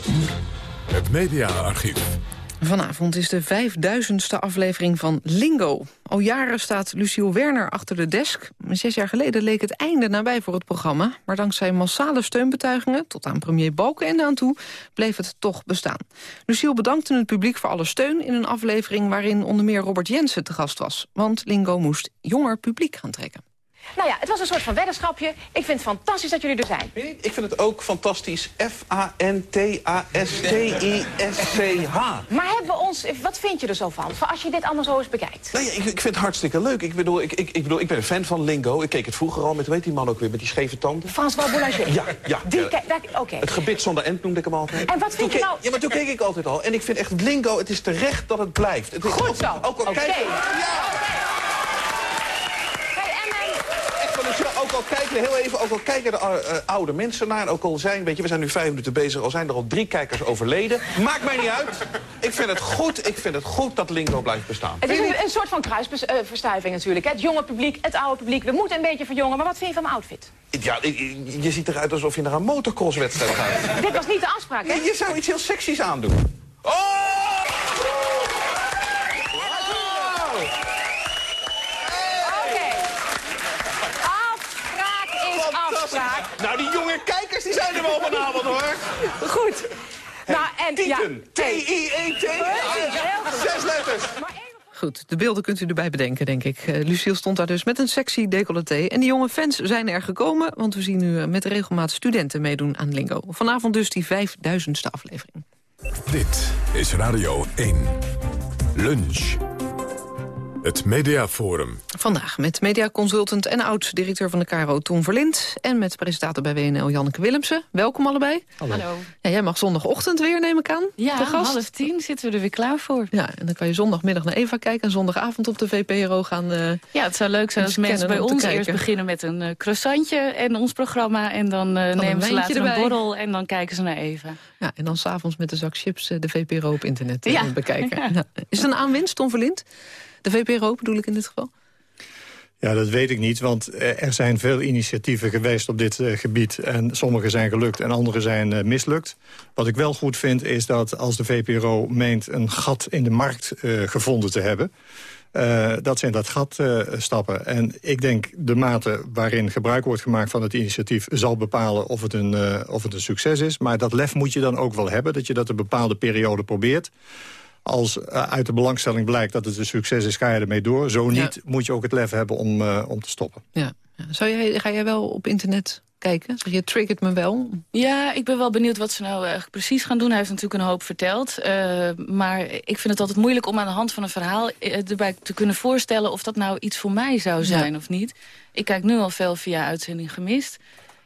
Het mediaarchief. Vanavond is de vijfduizendste aflevering van Lingo. Al jaren staat Luciel Werner achter de desk. Zes jaar geleden leek het einde nabij voor het programma. Maar dankzij massale steunbetuigingen, tot aan premier Balkenende aan toe... bleef het toch bestaan. Luciel bedankte het publiek voor alle steun in een aflevering... waarin onder meer Robert Jensen te gast was. Want Lingo moest jonger publiek gaan trekken. Nou ja, het was een soort van weddenschapje. Ik vind het fantastisch dat jullie er zijn. Ik vind het ook fantastisch. F-A-N-T-A-S-T-I-S-C-H. Maar hebben we ons... Wat vind je er zo van? Als je dit allemaal zo eens bekijkt. Nou ja, ik, ik vind het hartstikke leuk. Ik bedoel ik, ik, ik bedoel, ik ben een fan van Lingo. Ik keek het vroeger al met, weet die man ook weer, met die scheve tanden? François Boulanger. Ja, ja. Die, ja. Oké. Het gebit zonder end noemde ik hem altijd. En wat vind toen je nou... Ja, maar toen keek ik altijd al. En ik vind echt Lingo, het is terecht dat het blijft. Het is Goed zo. Ook okay. Ja! ook al kijken heel even, ook al kijken de uh, oude mensen naar, ook al zijn, weet je, we zijn nu vijf minuten bezig, al zijn er al drie kijkers overleden. Maakt mij niet uit. Ik vind het goed, ik vind het goed dat Lingo blijft bestaan. Het is een, een soort van kruisverstuiving natuurlijk. Hè? Het jonge publiek, het oude publiek. We moeten een beetje verjongen, maar wat vind je van mijn outfit? Ja, je ziet eruit alsof je naar een motocrosswedstrijd gaat. Dit was niet de afspraak, hè? Je, je zou iets heel seksies aandoen. Oh! Nou, die jonge kijkers die zijn er wel vanavond, hoor. Goed. Nou, en, Tieten. Ja. T-I-E-T. Zes letters. Goed, de beelden kunt u erbij bedenken, denk ik. Uh, Lucille stond daar dus met een sexy decolleté. En die jonge fans zijn er gekomen, want we zien nu met regelmaat studenten meedoen aan Lingo. Vanavond dus die vijfduizendste aflevering. Dit is Radio 1. Lunch. Het Mediaforum. Vandaag met mediaconsultant en oud-directeur van de KRO Tom Verlind... en met presentator bij WNL Janneke Willemsen. Welkom allebei. Hallo. Ja, jij mag zondagochtend weer, neem ik aan. Ja, half tien zitten we er weer klaar voor. Ja, en dan kan je zondagmiddag naar Eva kijken... en zondagavond op de VPRO gaan uh, Ja, het zou leuk zijn als mensen bij ons eerst beginnen met een uh, croissantje... en ons programma, en dan, uh, nemen ze later erbij. een borrel... en dan kijken ze naar Eva. Ja, en dan s'avonds met de zak chips de VPRO op internet ja. bekijken. Ja. Is het een aanwinst, Tom Verlind? De VPRO bedoel ik in dit geval? Ja, dat weet ik niet, want er zijn veel initiatieven geweest op dit uh, gebied. En sommige zijn gelukt en andere zijn uh, mislukt. Wat ik wel goed vind is dat als de VPRO meent een gat in de markt gevonden te hebben... dat zijn dat gat stappen. En ik denk de mate waarin gebruik wordt gemaakt van het initiatief... zal bepalen of het, een, of het een succes is. Maar dat lef moet je dan ook wel hebben, dat je dat een bepaalde periode probeert als uit de belangstelling blijkt dat het een succes is, ga je ermee door. Zo niet, moet je ook het lef hebben om, uh, om te stoppen. Ja. Zou jij, ga jij wel op internet kijken? Zeg je, triggert me wel? Ja, ik ben wel benieuwd wat ze nou uh, precies gaan doen. Hij heeft natuurlijk een hoop verteld. Uh, maar ik vind het altijd moeilijk om aan de hand van een verhaal... erbij te kunnen voorstellen of dat nou iets voor mij zou zijn ja. of niet. Ik kijk nu al veel via uitzending gemist.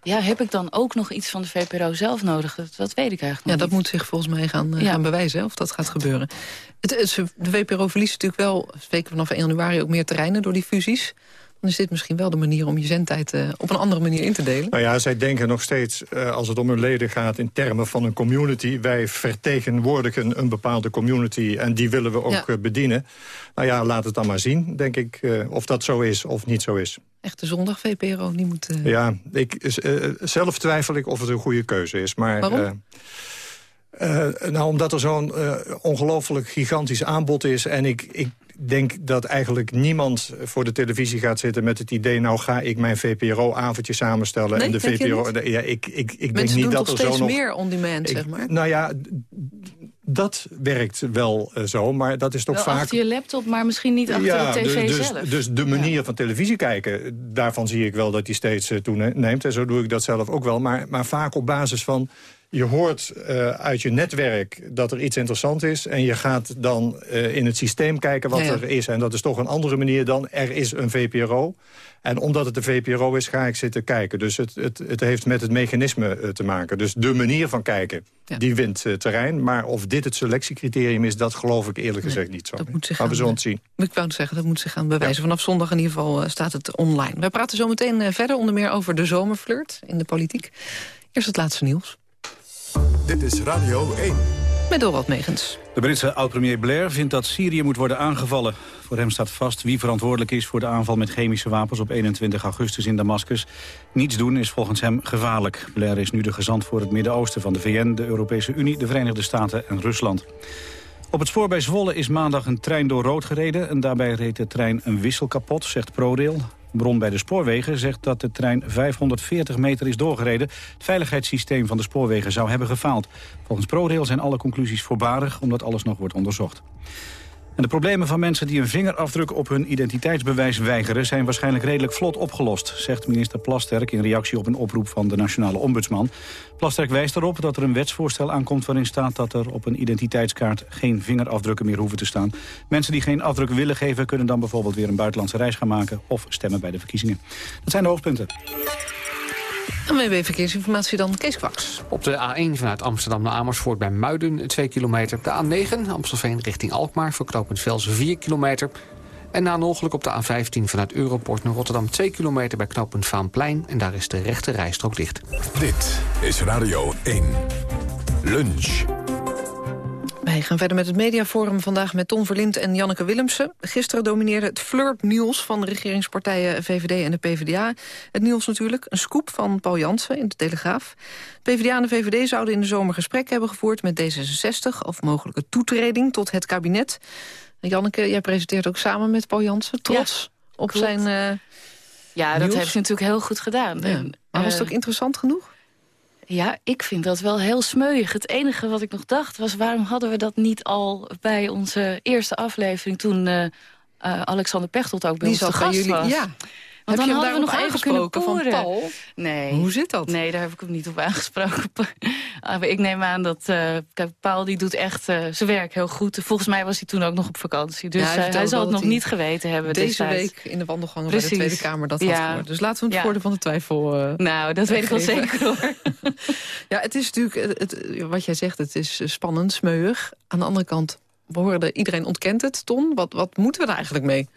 Ja, heb ik dan ook nog iets van de VPRO zelf nodig? Dat, dat weet ik eigenlijk Ja, dat niet. moet zich volgens mij gaan, ja. gaan bewijzen, of dat gaat gebeuren. Het, de VPRO verliest natuurlijk wel, zeker vanaf 1 januari, ook meer terreinen door die fusies. Dan is dit misschien wel de manier om je zendtijd uh, op een andere manier in te delen. Nou ja, zij denken nog steeds, uh, als het om hun leden gaat... in termen van een community. Wij vertegenwoordigen een bepaalde community en die willen we ook ja. uh, bedienen. Nou ja, laat het dan maar zien, denk ik, of dat zo is of niet zo is. Echte zondag VPRO, die moet... Ja, ik, zelf twijfel ik of het een goede keuze is. Maar, Waarom? Uh, nou, omdat er zo'n uh, ongelooflijk gigantisch aanbod is. En ik, ik denk dat eigenlijk niemand voor de televisie gaat zitten met het idee... nou ga ik mijn VPRO-avondje samenstellen. Nee, en de VPRO. Ja, ik, ik, ik denk niet dat er zo nog... nog meer on-demand, zeg maar. Nou ja, dat werkt wel uh, zo, maar dat is toch wel vaak... achter je laptop, maar misschien niet achter ja, de tv dus, zelf. Dus de manier ja. van televisie kijken, daarvan zie ik wel dat die steeds uh, toeneemt. En zo doe ik dat zelf ook wel. Maar, maar vaak op basis van je hoort uh, uit je netwerk dat er iets interessant is... en je gaat dan uh, in het systeem kijken wat ja, ja. er is. En dat is toch een andere manier dan er is een VPRO. En omdat het de VPRO is, ga ik zitten kijken. Dus het, het, het heeft met het mechanisme uh, te maken. Dus de manier van kijken, die wint terrein. Maar of dit het selectiecriterium is, dat geloof ik eerlijk gezegd nee, niet zo. Dat moet zich we gaan, zullen het zien. Ik wou het zeggen, dat moet zich gaan bewijzen. Vanaf zondag in ieder geval staat het online. Wij praten zo meteen verder, onder meer over de zomerflirt in de politiek. Eerst het laatste nieuws. Dit is Radio 1. Met Dorot Megens. De Britse oud-premier Blair vindt dat Syrië moet worden aangevallen. Voor hem staat vast wie verantwoordelijk is voor de aanval met chemische wapens op 21 augustus in Damascus. Niets doen is volgens hem gevaarlijk. Blair is nu de gezant voor het Midden-Oosten van de VN, de Europese Unie, de Verenigde Staten en Rusland. Op het spoor bij Zwolle is maandag een trein door rood gereden... en daarbij reed de trein een wissel kapot, zegt ProRail. Een bron bij de spoorwegen zegt dat de trein 540 meter is doorgereden. Het veiligheidssysteem van de spoorwegen zou hebben gefaald. Volgens ProRail zijn alle conclusies voorbarig, omdat alles nog wordt onderzocht. En de problemen van mensen die een vingerafdruk op hun identiteitsbewijs weigeren... zijn waarschijnlijk redelijk vlot opgelost, zegt minister Plasterk... in reactie op een oproep van de nationale ombudsman. Plasterk wijst erop dat er een wetsvoorstel aankomt... waarin staat dat er op een identiteitskaart geen vingerafdrukken meer hoeven te staan. Mensen die geen afdruk willen geven... kunnen dan bijvoorbeeld weer een buitenlandse reis gaan maken... of stemmen bij de verkiezingen. Dat zijn de hoofdpunten. En WB Verkeersinformatie dan, Kees Kwaks. Op de A1 vanuit Amsterdam naar Amersfoort bij Muiden 2 kilometer. De A9 Amstelveen richting Alkmaar voor knooppunt Velsen 4 kilometer. En na een ongeluk op de A15 vanuit Europort naar Rotterdam 2 kilometer bij knooppunt Vaanplein. En daar is de rechte rijstrook dicht. Dit is Radio 1. Lunch. Wij gaan verder met het mediaforum vandaag met Tom Verlind en Janneke Willemsen. Gisteren domineerde het flirt-nieuws van de regeringspartijen VVD en de PvdA. Het nieuws natuurlijk, een scoop van Paul Jansen in de Telegraaf. PvdA en de VVD zouden in de zomer gesprek hebben gevoerd met D66... of mogelijke toetreding tot het kabinet. Janneke, jij presenteert ook samen met Paul Jansen. Trots ja, op klopt. zijn uh, Ja, dat nieuws. heeft hij natuurlijk heel goed gedaan. Ja. Maar was het ook interessant genoeg? Ja, ik vind dat wel heel smeuig. Het enige wat ik nog dacht was... waarom hadden we dat niet al bij onze eerste aflevering... toen uh, uh, Alexander Pechtold ook bij Die ons te gast jullie, was. Ja. Want Heb dan je hadden we nog even kunnen van Paul? Nee. Hoe zit dat? Nee, daar heb ik hem niet op aangesproken. Maar ik neem aan dat... Uh, Paul die doet echt uh, zijn werk heel goed. Volgens mij was hij toen ook nog op vakantie. Dus ja, hij, hij zal het nog niet geweten hebben Deze destijds. week in de wandelgangen bij de Tweede Kamer dat ja. had gehoord. Dus laten we het ja. voordeel van de twijfel Nou, dat weet ik wel zeker hoor. ja, het is natuurlijk... Het, wat jij zegt, het is spannend, smeuig. Aan de andere kant, we hoorden, iedereen ontkent het. Ton, wat, wat moeten we er eigenlijk mee?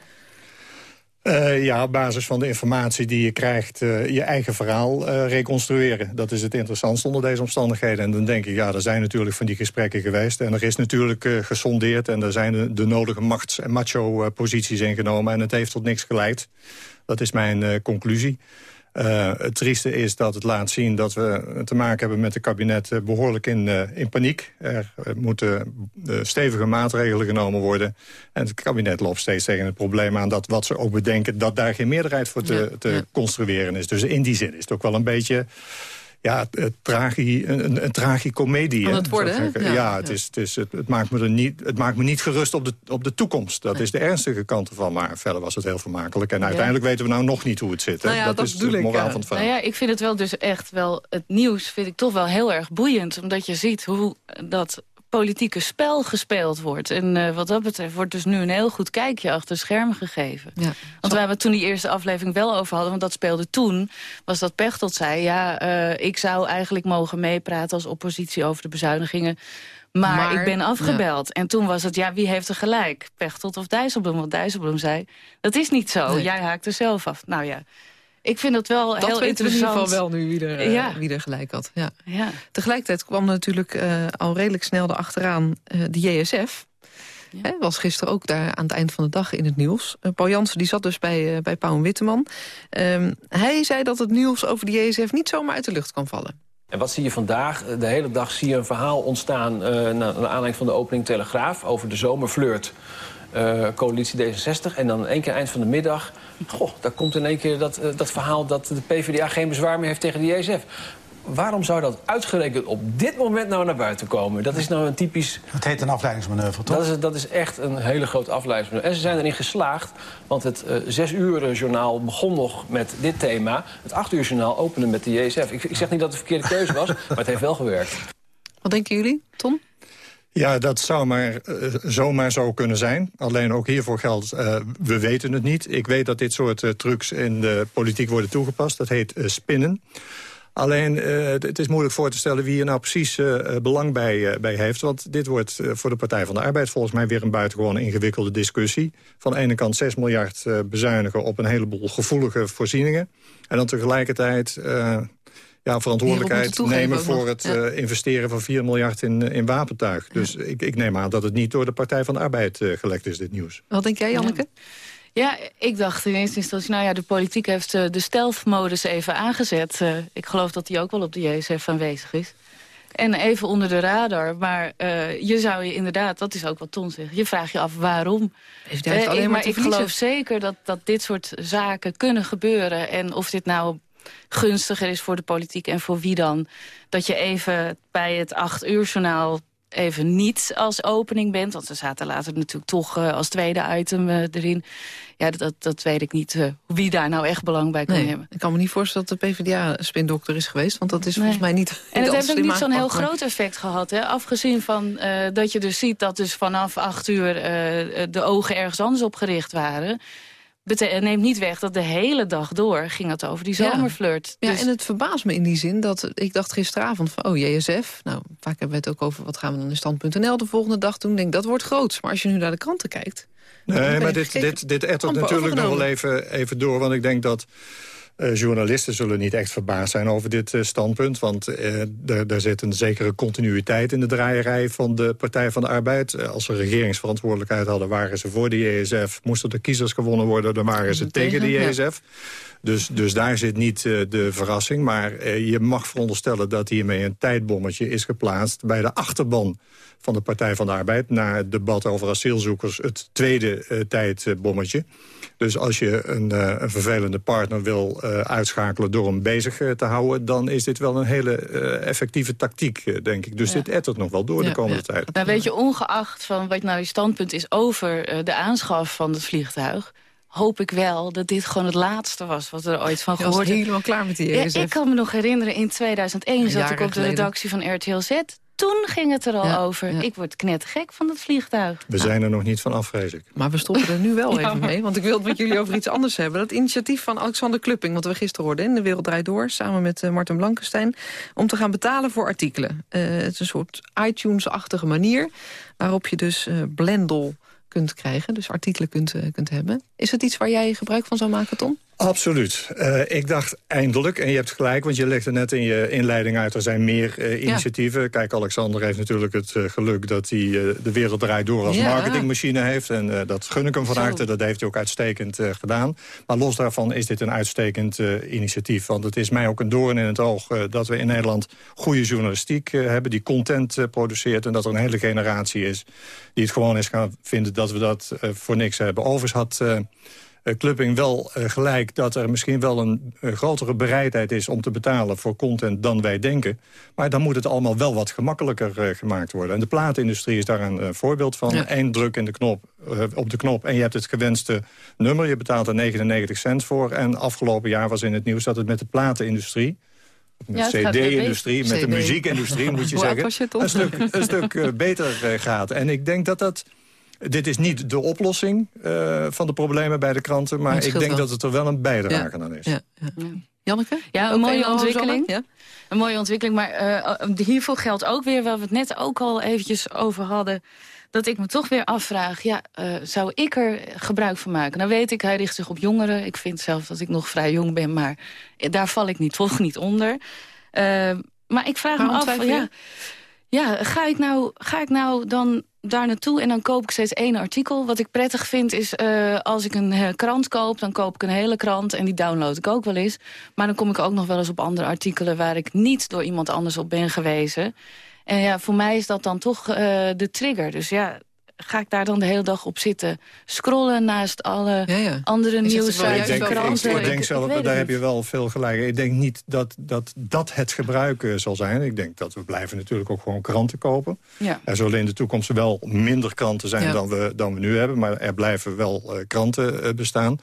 Uh, ja, op basis van de informatie die je krijgt... Uh, je eigen verhaal uh, reconstrueren. Dat is het interessantste onder deze omstandigheden. En dan denk ik, ja, er zijn natuurlijk van die gesprekken geweest. En er is natuurlijk gesondeerd. En er zijn de, de nodige machts- en macho-posities ingenomen. En het heeft tot niks geleid. Dat is mijn conclusie. Uh, het trieste is dat het laat zien dat we te maken hebben met het kabinet uh, behoorlijk in, uh, in paniek. Er moeten stevige maatregelen genomen worden. En het kabinet loopt steeds tegen het probleem aan dat wat ze ook bedenken... dat daar geen meerderheid voor te, ja, te ja. construeren is. Dus in die zin is het ook wel een beetje ja, tragi, een, een tragicomedie. Het worden, Ja, ja, het, is, het, is, het, het, maakt me er niet, het maakt me niet gerust op de, op de toekomst. Dat nee. is de ernstige kant ervan. Maar verder was het heel vermakelijk. En uiteindelijk weten we nou nog niet hoe het zit. Nou ja, dat, dat, is het moraal van het verhaal. Nou ja, ik vind het wel dus echt wel... Het nieuws vind ik toch wel heel erg boeiend. Omdat je ziet hoe dat politieke spel gespeeld wordt. En uh, wat dat betreft wordt dus nu een heel goed kijkje achter schermen gegeven. Ja. Want waar we toen die eerste aflevering wel over hadden... want dat speelde toen, was dat Pechtold zei... ja, uh, ik zou eigenlijk mogen meepraten als oppositie over de bezuinigingen... Maar, maar, ik ben afgebeld. Ja. En toen was het, ja, wie heeft er gelijk? Pechtold of Dijsselbloem? Want Dijsselbloem zei, dat is niet zo. Nee. Jij haakt er zelf af. Nou ja, ik vind het wel dat heel weten interessant. we in ieder geval wel nu wie er, ja. uh, wie er gelijk had. Ja. Ja. Tegelijkertijd kwam natuurlijk uh, al redelijk snel erachteraan uh, de JSF. Ja. He, was gisteren ook daar aan het eind van de dag in het nieuws. Paul Jansen die zat dus bij, bij Pauw Witteman. Um, hij zei dat het nieuws over de JSF niet zomaar uit de lucht kan vallen. En wat zie je vandaag? De hele dag zie je een verhaal ontstaan... Uh, naar aanleiding van de opening Telegraaf... over de zomerflirt uh, coalitie D66. En dan in één keer eind van de middag... Goh, daar komt in één keer dat, uh, dat verhaal dat de PvdA geen bezwaar meer heeft tegen de JSF. Waarom zou dat uitgerekend op dit moment nou naar buiten komen? Dat is nou een typisch... Het heet een afleidingsmanoeuvre, toch? Dat is, dat is echt een hele grote afleidingsmanoeuvre. En ze zijn erin geslaagd, want het uh, zes uur journaal begon nog met dit thema. Het acht uur journaal opende met de JSF. Ik, ik zeg niet dat het de verkeerde keuze was, maar het heeft wel gewerkt. Wat denken jullie, Tom? Ja, dat zou maar uh, zomaar zo kunnen zijn. Alleen ook hiervoor geldt, uh, we weten het niet. Ik weet dat dit soort uh, trucs in de politiek worden toegepast. Dat heet spinnen. Alleen, het is moeilijk voor te stellen wie hier nou precies belang bij, bij heeft. Want dit wordt voor de Partij van de Arbeid volgens mij weer een buitengewoon ingewikkelde discussie. Van de ene kant 6 miljard bezuinigen op een heleboel gevoelige voorzieningen. En dan tegelijkertijd ja, verantwoordelijkheid nemen voor het ja. investeren van 4 miljard in, in wapentuig. Dus ja. ik, ik neem aan dat het niet door de Partij van de Arbeid gelekt is, dit nieuws. Wat denk jij, Janneke? Ja, ik dacht in eerste instantie, nou ja, de politiek heeft uh, de stealth-modus even aangezet. Uh, ik geloof dat die ook wel op de JSF aanwezig is. En even onder de radar, maar uh, je zou je inderdaad, dat is ook wat Ton zegt... je vraagt je af waarom. Heeft alleen ik, maar maar ik geloof zeker dat, dat dit soort zaken kunnen gebeuren. En of dit nou gunstiger is voor de politiek en voor wie dan... dat je even bij het acht uur journaal even niet als opening bent. Want ze zaten later natuurlijk toch uh, als tweede item uh, erin. Ja, dat, dat weet ik niet uh, wie daar nou echt belang bij kan nee, hebben. Ik kan me niet voorstellen dat de PvdA-spindokter is geweest. Want dat is nee. volgens mij niet En het heeft ook niet zo'n heel maar... groot effect gehad. Hè? Afgezien van dat je dus ziet dat dus vanaf acht uur de ogen ergens anders op gericht waren neemt niet weg dat de hele dag door ging het over die zomerflirt. Ja, dus... ja, en het verbaast me in die zin dat ik dacht gisteravond van... oh, JSF, nou, vaak hebben we het ook over wat gaan we dan in stand.nl de volgende dag doen. denk dat wordt groots. Maar als je nu naar de kranten kijkt... Nee, maar dit, dit, dit ettert natuurlijk nog wel even, even door. Want ik denk dat uh, journalisten zullen niet echt verbaasd zijn over dit uh, standpunt. Want uh, er zit een zekere continuïteit in de draaierij van de Partij van de Arbeid. als ze regeringsverantwoordelijkheid hadden, waren ze voor de JSF. Moesten de kiezers gewonnen worden, dan waren ze tegen, tegen de JSF. Ja. Dus, dus daar zit niet de verrassing. Maar je mag veronderstellen dat hiermee een tijdbommetje is geplaatst... bij de achterban van de Partij van de Arbeid... na het debat over asielzoekers, het tweede medetijdbommetje. Dus als je een, uh, een vervelende partner wil uh, uitschakelen door hem bezig uh, te houden... dan is dit wel een hele effectieve tactiek, denk ik. Dus ja. dit ettert nog wel door ja, de komende ja. tijd. Nou, weet je, ongeacht van wat nou je standpunt is over de aanschaf van het vliegtuig hoop ik wel dat dit gewoon het laatste was wat er ooit van gehoord is. helemaal klaar met die ja, Ik kan me nog herinneren, in 2001 zat ik op de redactie van RTL Z. Toen ging het er al ja, over. Ja. Ik word knettergek van dat vliegtuig. We zijn er nog niet van af, vrees ik. Maar we stoppen er nu wel even mee. Want ik wil het met jullie over iets anders hebben. Dat initiatief van Alexander Klupping, wat we gisteren hoorden in De Wereld Draait Door... samen met uh, Martin Blankenstein, om te gaan betalen voor artikelen. Uh, het is een soort iTunes-achtige manier... waarop je dus uh, Blendel kunt krijgen, dus artikelen kunt, kunt hebben. Is het iets waar jij gebruik van zou maken, Tom? Absoluut. Uh, ik dacht eindelijk, en je hebt gelijk, want je legde net in je inleiding uit... er zijn meer uh, initiatieven. Ja. Kijk, Alexander heeft natuurlijk het uh, geluk dat hij de wereld draait door als ja. marketingmachine heeft. En dat gun ik hem van harte, dat heeft hij ook uitstekend gedaan. Maar los daarvan is dit een uitstekend initiatief. Want het is mij ook een doorn in het oog dat we in Nederland goede journalistiek hebben... die content produceert en dat er een hele generatie is... die het gewoon is gaan vinden dat we dat voor niks hebben. Overigens had... Clubbing wel uh, gelijk dat er misschien wel een uh, grotere bereidheid is... om te betalen voor content dan wij denken. Maar dan moet het allemaal wel wat gemakkelijker gemaakt worden. En de plaatindustrie is daar een voorbeeld van. Ja. Eén druk in de knop, op de knop en je hebt het gewenste nummer. Je betaalt er 99 cent voor. En afgelopen jaar was in het nieuws dat het met de platenindustrie... Met de cd-industrie, met CD. de muziekindustrie moet je zeggen... Je een stuk, een stuk beter gaat. En ik denk dat dat dit is niet de oplossing uh, van de problemen bij de kranten... maar ik denk wel. dat het er wel een bijdrage ja. aan is. Ja, ja. Janneke? Ja, een mooie ontwikkeling. Ja? Een mooie ontwikkeling, maar uh, hiervoor geldt ook weer... waar we het net ook al eventjes over hadden... dat ik me toch weer afvraag, ja, uh, zou ik er gebruik van maken? Nou weet ik, hij richt zich op jongeren. Ik vind zelf dat ik nog vrij jong ben, maar daar val ik niet, toch niet onder. maar ik vraag me af, ja, ja, ga ik nou, ga ik nou dan daar naartoe en dan koop ik steeds één artikel. Wat ik prettig vind is, uh, als ik een uh, krant koop... dan koop ik een hele krant en die download ik ook wel eens. Maar dan kom ik ook nog wel eens op andere artikelen... waar ik niet door iemand anders op ben gewezen. En ja, voor mij is dat dan toch uh, de trigger. Dus ja, ga ik daar dan de hele dag op zitten scrollen naast alle ja, ja. andere nieuws uit de kranten? Ik, ik denk zelf, ik daar heb je wel veel gelijk. Ik denk niet dat dat, dat het gebruik uh, zal zijn. Ik denk dat we blijven natuurlijk ook gewoon kranten kopen. Ja. Er zullen in de toekomst wel minder kranten zijn dan, we, dan we nu hebben. Maar er blijven wel uh, kranten bestaan.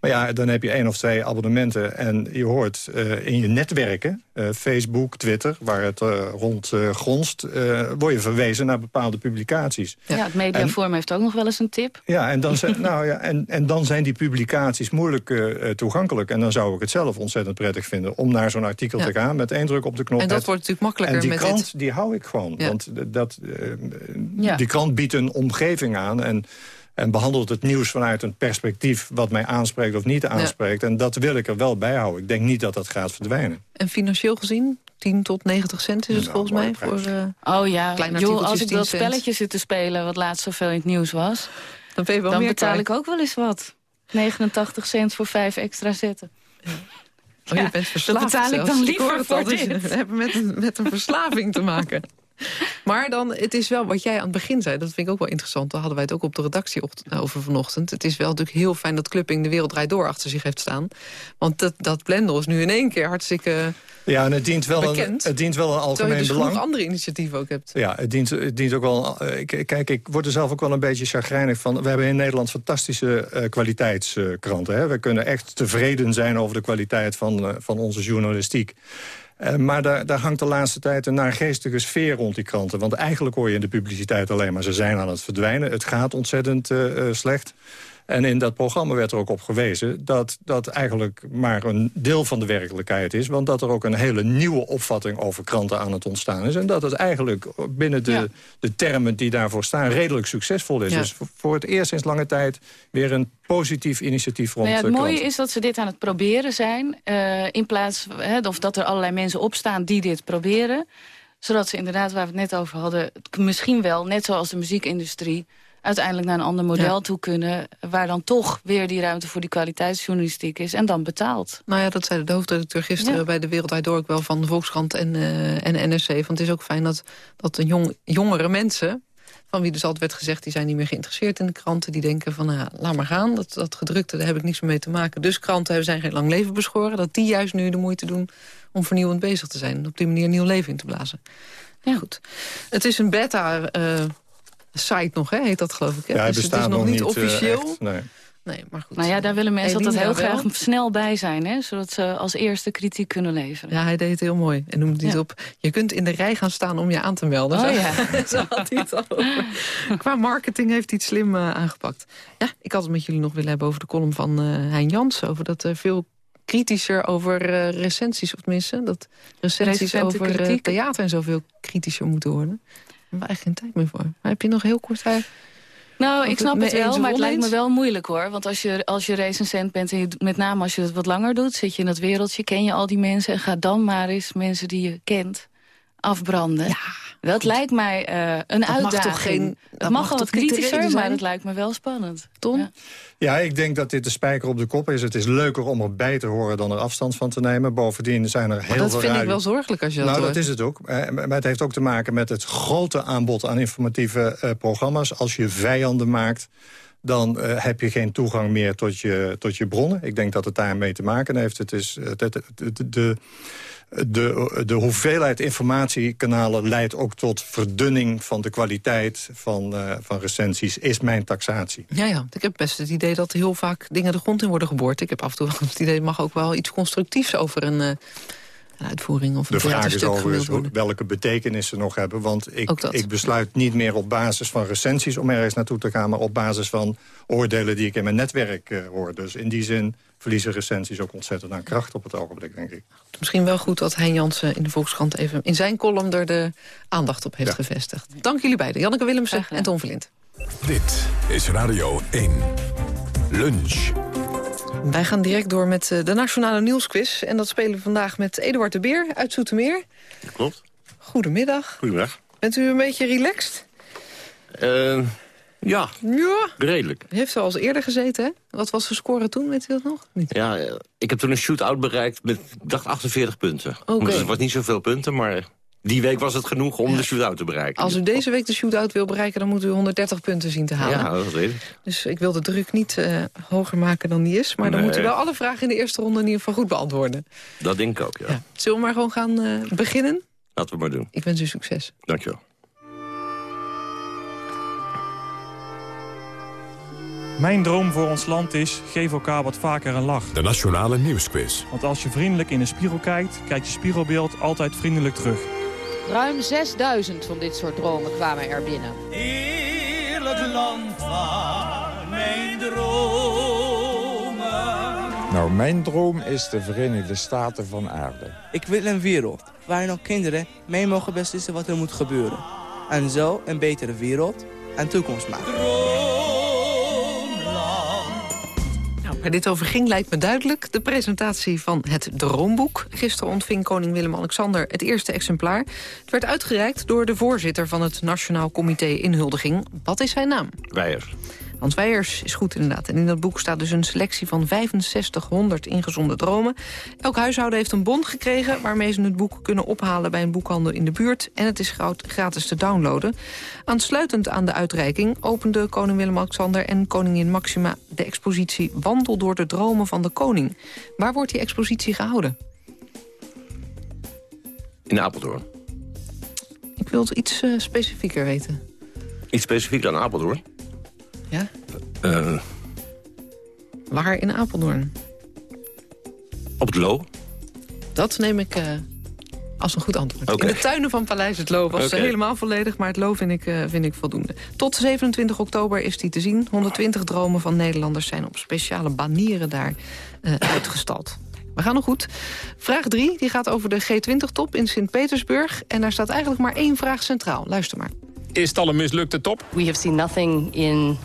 Maar ja, dan heb je één of twee abonnementen. En je hoort in je netwerken, Facebook, Twitter... waar het rond gronst, word je verwezen naar bepaalde publicaties. Ja, het Mediaforum heeft ook nog wel eens een tip. Ja, en dan zijn, nou ja, en, en dan zijn die publicaties moeilijk uh, toegankelijk. En dan zou ik het zelf ontzettend prettig vinden... om naar zo'n artikel ja. te gaan met één druk op de knop. En dat wordt natuurlijk makkelijker En die met krant, dit. die hou ik gewoon. Ja. Want dat, uh, die krant biedt een omgeving aan... En, en behandelt het nieuws vanuit een perspectief wat mij aanspreekt of niet aanspreekt. En dat wil ik er wel bij houden. Ik denk niet dat dat gaat verdwijnen. En financieel gezien? 10 tot 90 cent is het nou, volgens mij. Voor, uh, oh ja, Joh, als ik dat spelletje zit te spelen... wat laatst zoveel in het nieuws was... dan, ben je wel dan meer betaal kwijt. ik ook wel eens wat. 89 cent voor vijf extra zetten. Ja. Oh, je bent verslaafd Dat betaal ik dan liever ik voor dit. We hebben met een, met een verslaving te maken. Maar dan, het is wel wat jij aan het begin zei, dat vind ik ook wel interessant. Daar hadden wij het ook op de redactie over vanochtend. Het is wel natuurlijk heel fijn dat Clubbing de wereld draait door achter zich heeft staan. Want dat, dat Blendel is nu in één keer hartstikke Ja, en het dient wel, bekend, een, het dient wel een algemeen je dus belang. genoeg andere initiatieven ook hebt. Ja, het dient, het dient ook wel... Kijk, ik word er zelf ook wel een beetje chagrijnig van. We hebben in Nederland fantastische uh, kwaliteitskranten. We kunnen echt tevreden zijn over de kwaliteit van, uh, van onze journalistiek. Uh, maar daar, daar, hangt de laatste tijd een naargeestige sfeer rond die kranten. Want eigenlijk hoor je in de publiciteit alleen maar... ze zijn aan het verdwijnen, het gaat ontzettend uh, uh, slecht. En in dat programma werd er ook op gewezen... dat dat eigenlijk maar een deel van de werkelijkheid is. Want dat er ook een hele nieuwe opvatting over kranten aan het ontstaan is. En dat het eigenlijk binnen de, ja. de termen die daarvoor staan... redelijk succesvol is. Ja. Dus voor het eerst sinds lange tijd weer een positief initiatief rond nou ja, Het kranten. mooie is dat ze dit aan het proberen zijn. Uh, in plaats hè, of dat er allerlei mensen opstaan die dit proberen. Zodat ze inderdaad, waar we het net over hadden... misschien wel, net zoals de muziekindustrie uiteindelijk naar een ander model ja. toe kunnen... waar dan toch weer die ruimte voor die kwaliteitsjournalistiek is... en dan betaald. Nou ja, dat zei de hoofdredacteur gisteren ja. bij de Wereld Door ook wel... van de Volkskrant en, uh, en NRC. Want het is ook fijn dat, dat jong, jongere mensen Van wie dus altijd werd gezegd, die zijn niet meer geïnteresseerd in de kranten. Die denken van, nou, laat maar gaan, dat, dat gedrukte, daar heb ik niks meer mee te maken. Dus kranten zijn geen lang leven beschoren. Dat die juist nu de moeite doen om vernieuwend bezig te zijn. En op die manier nieuw leven in te blazen. Ja, goed. Het is een beta... eh, site nog, hè, heet dat geloof ik. Hè? Ja, hij dus het is nog niet eh, officieel. echt, nee. Nee, maar goed. Nou ja, daar willen mensen altijd heel graag snel bij zijn, hè? zodat ze als eerste kritiek kunnen leveren. Ja, hij deed het heel mooi. En noemde het Ja. op. Je kunt in de rij gaan staan om je aan te melden. Oh, Zo- ja. Zo had hij het al over. Qua marketing heeft hij het slim eh, aangepakt. Ja, ik had het met jullie nog willen hebben over de column van eh Hein Jansen. Over dat er veel kritischer over eh, recensies, of tenminste... dat recensies Recente over theater en zoveel kritischer moeten worden. Daar hebben we eigenlijk geen tijd meer voor. Maar heb je nog heel kort... eh, Nou, Of ik snap het wel, maar het lijkt me wel moeilijk hoor. Want als je, als je recensent bent, en je, met name als je het wat langer doet... zit je in dat wereldje, ken je al die mensen... en ga dan maar eens mensen die je kent afbranden. Dat lijkt mij eh, een mag uitdaging. toch geen- het dat mag, mag al wat kritischer, maar het lijkt me wel spannend. Tom? Ja. Ja, ik denk dat dit de spijker op de kop is. Het is leuker om erbij te horen dan er afstand van te nemen. Bovendien zijn er heel Maar dat veel vind ik wel zorgelijk als je dat Nou, hoort. dat is het ook. Eh, Maar het heeft ook te maken met het grote aanbod aan informatieve eh, programma's. Als je vijanden maakt, dan eh, heb je geen toegang meer tot je, tot je bronnen. Ik denk dat het daarmee te maken heeft. Het is, de, de, de hoeveelheid informatiekanalen leidt ook tot verdunning van de kwaliteit van, eh, van recensies, is mijn taxatie. Ja, ja. Ik heb best het idee dat heel vaak dingen de grond in worden geboord. Ik heb af en toe het idee, mag ook wel iets constructiefs over een, een uitvoering of een De vraag is overigens welke betekenis ze nog hebben. Want ik, ik besluit niet meer op basis van recensies om ergens naartoe te gaan... maar op basis van oordelen die ik in mijn netwerk eh, hoor. Dus in die zin verliezen recensies ook ontzettend aan kracht op het ogenblik, denk ik. Misschien wel goed dat Hein Jansen in de Volkskrant even in zijn column er de aandacht op heeft gevestigd. Dank jullie beiden, Janneke Willemsen en Tom Verlind. Dit is Radio 1. Lunch. Wij gaan direct door met eh, de Nationale Nieuwsquiz. En dat spelen we vandaag met Eduard de Beer uit Zoetermeer. Klopt. Goedemiddag. Goedemiddag. Bent u een beetje relaxed? Eh, ja, Ja. redelijk. U heeft er al eens eerder gezeten, hè? Wat was de score toen, weet u dat nog? Niet. Ja, eh, ik heb toen een shootout bereikt met, ik dacht 48 punten. Oké. Dus het was niet zoveel punten, maar die week was het genoeg om de shootout te bereiken. Als u deze week de shootout wil bereiken... dan moet u 130 punten zien te halen. Ja, dat weet ik. Dus ik wil de druk niet eh, hoger maken dan die is. Maar dan moet u wel alle vragen in de eerste ronde in ieder geval goed beantwoorden. Dat denk ik ook, ja. Zullen we maar gewoon gaan eh, beginnen? Laten we maar doen. Ik wens u succes. Dankjewel. Mijn droom voor ons land is, geef elkaar wat vaker een lach. De Nationale Nieuwsquiz. Want als je vriendelijk in een spiegel kijkt, kijkt je spiegelbeeld altijd vriendelijk terug. Ruim 6000 van dit soort dromen kwamen er binnen. Heerlijk land van mijn dromen. Nou, mijn droom is de Verenigde Staten van aarde. Ik wil een wereld waarin ook kinderen mee mogen beslissen wat er moet gebeuren. En zo een betere wereld en toekomst maken. Waar dit over ging lijkt me duidelijk. De presentatie van het Droomboek. Gisteren ontving koning Willem-Alexander het eerste exemplaar. Het werd uitgereikt door de voorzitter van het Nationaal Comité Inhuldiging. Wat is zijn naam? Wijers. Hans Weijers is goed inderdaad. En in dat boek staat dus een selectie van 6500 ingezonde dromen. Elk huishouden heeft een bon gekregen... waarmee ze het boek kunnen ophalen bij een boekhandel in de buurt. En het is gratis te downloaden. Aansluitend aan de uitreiking opende koning Willem-Alexander... en koningin Maxima de expositie Wandel door de dromen van de koning. Waar wordt die expositie gehouden? In Apeldoorn. Ik wil het iets eh, specifieker weten. Iets specifiek dan Apeldoorn. Ja? Eh, Waar in Apeldoorn? op het Lo. Dat neem ik eh, als een goed antwoord. In de tuinen van Paleis het Loo was ze helemaal volledig... maar het Loo vind ik, eh, vind ik voldoende. Tot 27 oktober is die te zien. 120 dromen van Nederlanders zijn op speciale banieren daar eh, uitgestald. We gaan nog goed. Vraag 3 die gaat over de G20-top in Sint-Petersburg. En daar staat eigenlijk maar één vraag centraal. Luister maar. Is het al een mislukte top? We have seen nothing in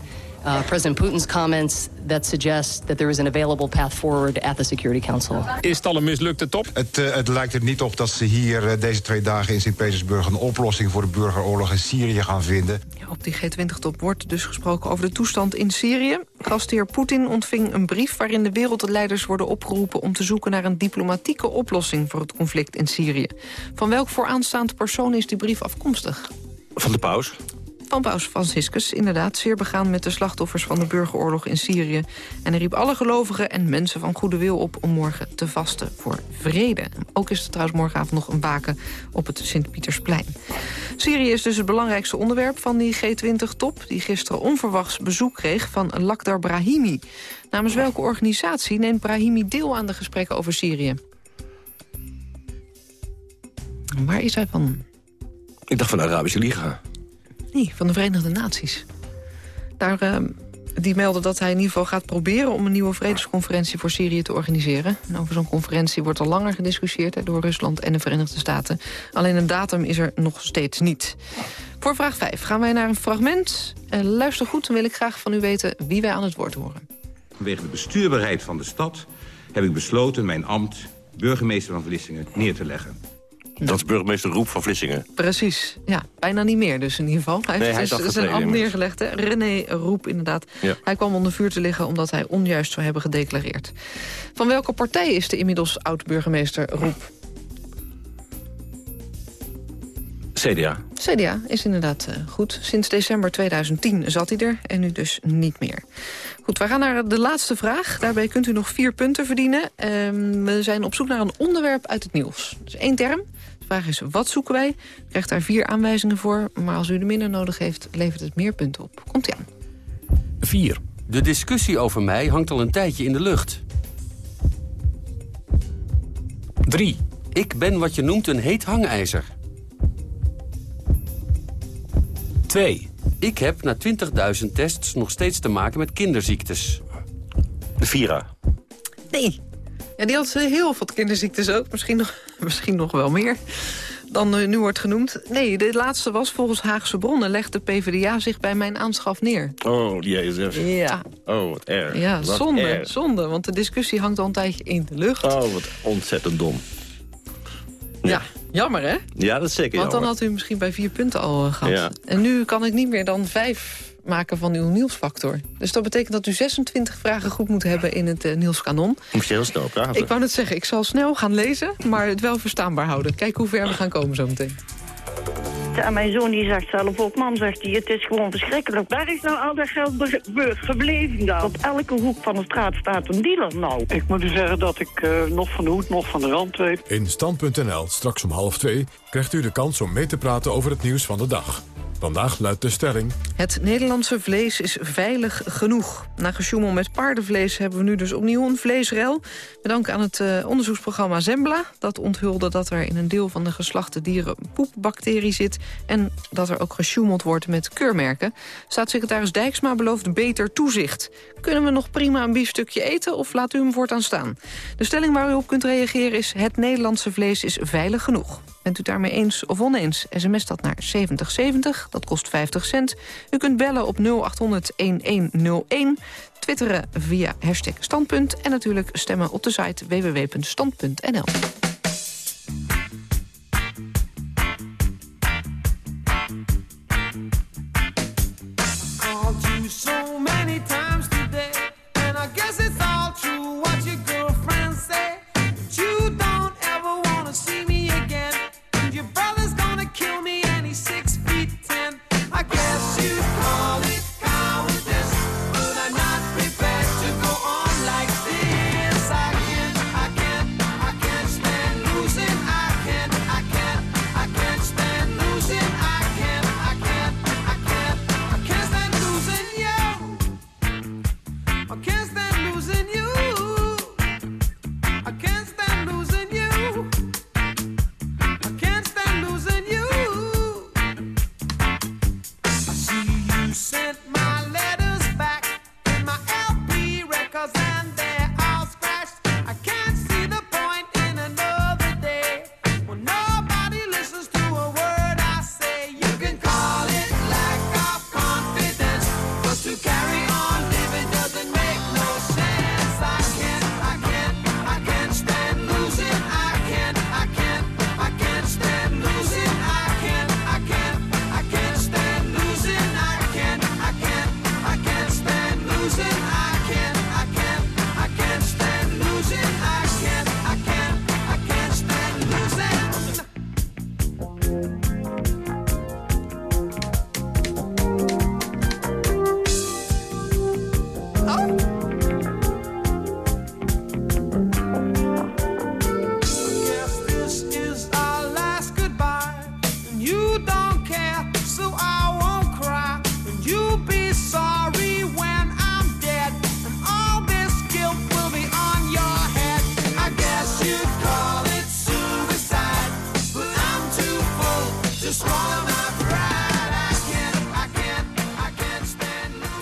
uh, President Putin's comments that suggests that there is an available path forward at the Security Council. Is het al een mislukte top? Het, eh, het lijkt er niet op dat ze hier eh, deze twee dagen in Sint-Petersburg... een oplossing voor de burgeroorlog in Syrië gaan vinden. Ja, op die G20-top wordt dus gesproken over de toestand in Syrië. Gastheer Poetin ontving een brief waarin de wereldleiders worden opgeroepen... om te zoeken naar een diplomatieke oplossing voor het conflict in Syrië. Van welk vooraanstaand persoon is die brief afkomstig? Van de paus. Van paus Franciscus. Inderdaad, zeer begaan met de slachtoffers van de burgeroorlog in Syrië. En hij riep alle gelovigen en mensen van goede wil op... om morgen te vasten voor vrede. Ook is er trouwens morgenavond nog een baken op het Sint-Pietersplein. Syrië is dus het belangrijkste onderwerp van die G20-top... die gisteren onverwachts bezoek kreeg van Lakhdar Brahimi. Namens welke organisatie neemt Brahimi deel aan de gesprekken over Syrië? Waar is hij van? Ik dacht van de Arabische Liga. Nee, van de Verenigde Naties. Daar, uh, die melden dat hij in ieder geval gaat proberen... om een nieuwe vredesconferentie voor Syrië te organiseren. En over zo'n conferentie wordt al langer gediscussieerd... Hè, door Rusland en de Verenigde Staten. Alleen een datum is er nog steeds niet. Voor vraag 5 gaan wij naar een fragment. Uh, luister goed, dan wil ik graag van u weten wie wij aan het woord horen. Vanwege de bestuurbaarheid van de stad heb ik besloten mijn ambt burgemeester van Vlissingen neer te leggen. Dat is burgemeester Roep van Vlissingen. Precies, ja. Bijna niet meer dus in ieder geval. Hij Nee, hij heeft is dus zijn afgetreden ambt neergelegd. Hè? René Roep, inderdaad. Ja. Hij kwam onder vuur te liggen omdat hij onjuist zou hebben gedeclareerd. Van welke partij is de inmiddels oud-burgemeester Roep? CDA. CDA is inderdaad eh, goed. Sinds december 2010 zat hij er en nu dus niet meer. Goed, we gaan naar de laatste vraag. Daarbij kunt u nog vier punten verdienen. Ehm, we zijn op zoek naar een onderwerp uit het nieuws. Dus één term. De vraag is, wat zoeken wij? U krijgt daar vier aanwijzingen voor. Maar als u er minder nodig heeft, levert het meer punten op. Komt-ie aan. 4. De discussie over mij hangt al een tijdje in de lucht. 3. Ik ben wat je noemt een heet hangijzer. 2. Ik heb na 20.000 tests nog steeds te maken met kinderziektes. De Vira. Nee. Ja, die had heel veel kinderziektes ook. Misschien nog, misschien nog wel meer dan eh, nu wordt genoemd. Nee, de laatste was volgens Haagse bronnen... legt de PvdA zich bij mijn aanschaf neer. Oh, JSF. Ja. Oh, wat erg. Ja, Wat zonde, erg. zonde. Want de discussie hangt al een tijdje in de lucht. Oh, wat ontzettend dom. Ja, jammer hè? Ja, dat is zeker Want dan jammer. had u misschien bij vier punten al eh, gehad. Ja. En nu kan ik niet meer dan vijf maken van uw nieuwsfactor. Dus dat betekent dat u 26 vragen goed moet hebben in het uh, nieuwskanon. Moest je heel snel praten. Ik wou net zeggen, ik zal snel gaan lezen, maar het wel verstaanbaar houden. Kijk hoe ver we gaan komen zometeen. En mijn zoon die zegt zelf ook, mam zegt hij, het is gewoon verschrikkelijk. Waar is nou al dat geld be- gebleven dan? Op elke hoek van de straat staat een dealer nou. Ik moet u zeggen dat ik eh, nog van de hoed, nog van de rand weet. In Stand.nl, straks om half twee, krijgt u de kans om mee te praten over het nieuws van de dag. Vandaag luidt de stelling... Het Nederlandse vlees is veilig genoeg. Na gesjoemel met paardenvlees hebben we nu dus opnieuw een vleesrel. Met dank aan het eh, onderzoeksprogramma Zembla. Dat onthulde dat er in een deel van de geslachte dieren poepbacterie zit... en dat er ook gesjoemeld wordt met keurmerken. Staatssecretaris Dijksma belooft beter toezicht. Kunnen we nog prima een biefstukje eten of laat u hem voortaan staan? De stelling waar u op kunt reageren is... het Nederlandse vlees is veilig genoeg. Bent u daarmee eens of oneens? SMS dat naar 7070, dat kost 50 cent. U kunt bellen op 0800-1101, twitteren via hashtag standpunt... en natuurlijk stemmen op de site www.stand.nl.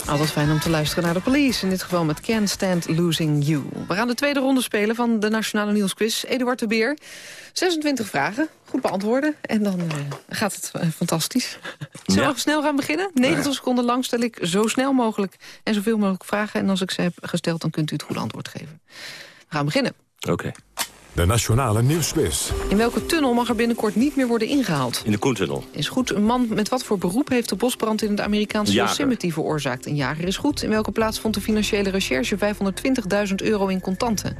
Altijd fijn om te luisteren naar de police. In dit geval met Can't Stand Losing You. We gaan de tweede ronde spelen van de Nationale Nieuwsquiz. Eduard de Beer. 26 vragen. Goed beantwoorden. En dan eh, gaat het eh, fantastisch. Zullen Ja. we snel gaan beginnen? 90 seconden lang stel ik zo snel mogelijk en zoveel mogelijk vragen. En als ik ze heb gesteld, dan kunt u het goede antwoord geven. We gaan beginnen. Oké. De Nationale Nieuwsquiz. In welke tunnel mag er binnenkort niet meer worden ingehaald? In de Koentunnel. Is goed. Een man met wat voor beroep heeft de bosbrand in het Amerikaanse Jager. Yosemite veroorzaakt? Een jager is goed. In welke plaats vond de financiële recherche 520.000 euro in contanten?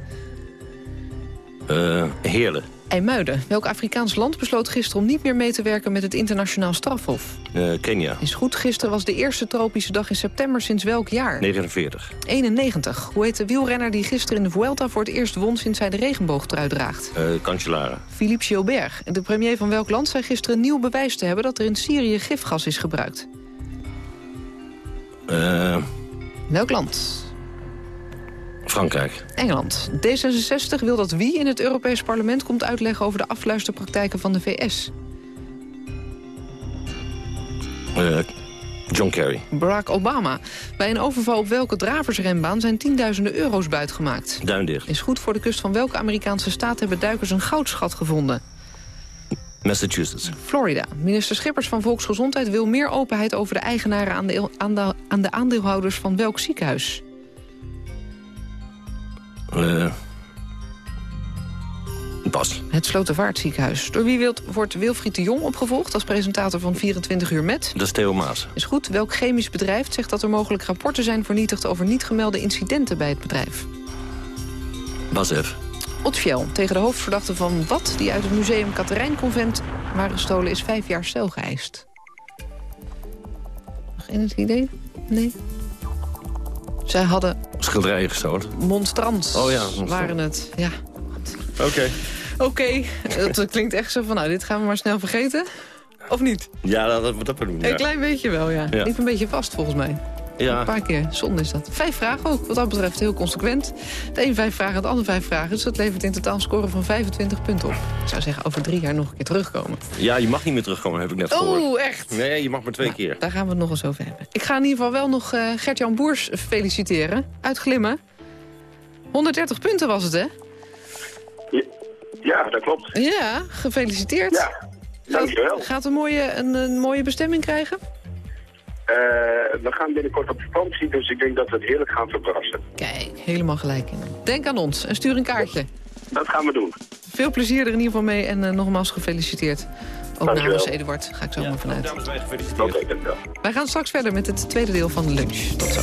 Eh Heerlen. IJmuiden. Welk Afrikaans land besloot gisteren om niet meer mee te werken met het internationaal strafhof? Eh, Kenia. Is goed. Gisteren was de eerste tropische dag in september sinds welk jaar? 49. 91. Hoe heet de wielrenner die gisteren in de Vuelta voor het eerst won sinds hij de regenboogtrui draagt? Eh Cancellara. Philippe Gilbert. De premier van welk land zei gisteren nieuw bewijs te hebben dat er in Syrië gifgas is gebruikt? Eh, Welk land? Frankrijk. Engeland. D66 wil dat wie in het Europees Parlement komt uitleggen over de afluisterpraktijken van de VS. Eh, John Kerry. Barack Obama. Bij een overval op welke draversrenbaan zijn tienduizenden euro's buitgemaakt? Duindicht. Is goed voor de kust van welke Amerikaanse staat hebben duikers een goudschat gevonden? Massachusetts. Florida. Minister Schippers van Volksgezondheid wil meer openheid over de eigenaren aan de, aan de, aan de aandeelhouders van welk ziekenhuis? Eh Pas. Het Slotervaartziekenhuis. Door wie wilt- wordt Wilfried de Jong opgevolgd als presentator van 24 uur met? Dat is Theo Maas. Is goed. Welk chemisch bedrijf zegt dat er mogelijk rapporten zijn vernietigd over niet gemelde incidenten bij het bedrijf? Basf. Otfiel, tegen de hoofdverdachte van wat die uit het museum Katerijnconvent waren gestolen is vijf jaar cel geëist. In het idee? Nee. Zij hadden Schilderijen gestolen. monstrans, Oh ja, monstrans. waren het. Ja. Oké. Oké, het klinkt echt zo van, nou, dit gaan we maar snel vergeten. Of niet? Ja, dat, dat, dat doen. Een Ja. klein beetje wel, ja. Ja. Liep een beetje vast, volgens mij. Ja. Een paar keer. Zonde is dat. Vijf vragen ook. Wat dat betreft heel consequent. De een vijf vragen, de ander vijf vragen. Dus dat levert in totaal een score van 25 punten op. Ik zou zeggen, over drie jaar nog een keer terugkomen. ja, je mag niet meer terugkomen, heb ik net gehoord. Oeh, echt? Nee, je mag maar twee keer. Daar gaan we het nog eens over hebben. Ik ga in ieder geval wel nog eh, Gert-Jan Boers feliciteren. Uit Glimmen. 130 punten was het, hè? Ja, dat klopt. Ja, gefeliciteerd. Ja, dankjewel. Gaat, gaat een, mooie, een, een mooie bestemming krijgen? Eh, we gaan binnenkort op vakantie, dus ik denk dat we het heerlijk gaan verbrassen. Kijk, helemaal gelijk in. Denk aan ons en stuur een kaartje. Dat gaan we doen. Veel plezier er in ieder geval mee en eh, nogmaals gefeliciteerd. Ook Dankjewel. namens Eduard, ga ik zo maar vanuit. Dames wij gefeliciteerd. Oké, dankjewel. Wij gaan straks verder met het tweede deel van de lunch. Tot zo.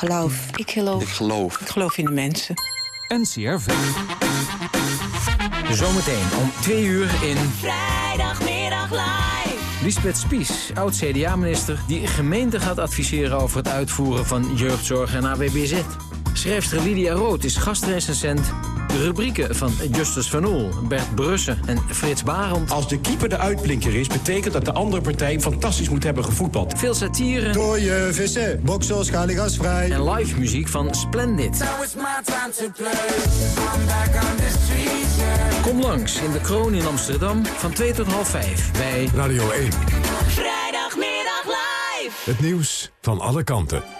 Geloof. Ik geloof. Ik geloof. Ik geloof in de mensen. NCRV. Zometeen om twee uur in... Vrijdagmiddag live. Lisbeth Spies, oud-CDA-minister... die gemeente gaat adviseren over het uitvoeren van jeugdzorg en AWBZ. Schrijfster Lydia Rood is gastrecensent. De rubrieken van Justus Van Oel, Bert Brussen en Frits Barend. Als de keeper de uitblinker is, betekent dat de andere partij fantastisch moet hebben gevoetbald. Veel satire. Dooie vissen, boksel, schaliegasvrij. En live muziek van Splendid. Play. Kom langs in de Kroon in Amsterdam van 2 tot half 5 bij Radio 1. Vrijdagmiddag live. Het nieuws van alle kanten.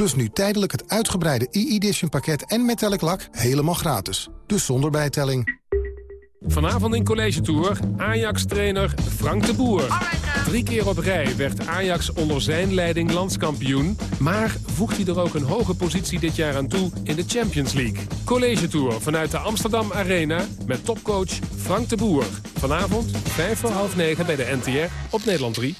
Plus nu tijdelijk het uitgebreide e-edition pakket en metallic lak helemaal gratis. Dus zonder bijtelling. Vanavond in College Tour Ajax-trainer Frank de Boer. Drie keer op rij werd Ajax onder zijn leiding landskampioen. Maar voegt hij er ook een hoge positie dit jaar aan toe in de Champions League. College Tour vanuit de Amsterdam Arena met topcoach Frank de Boer. Vanavond, vijf voor half negen bij de NTR op Nederland 3.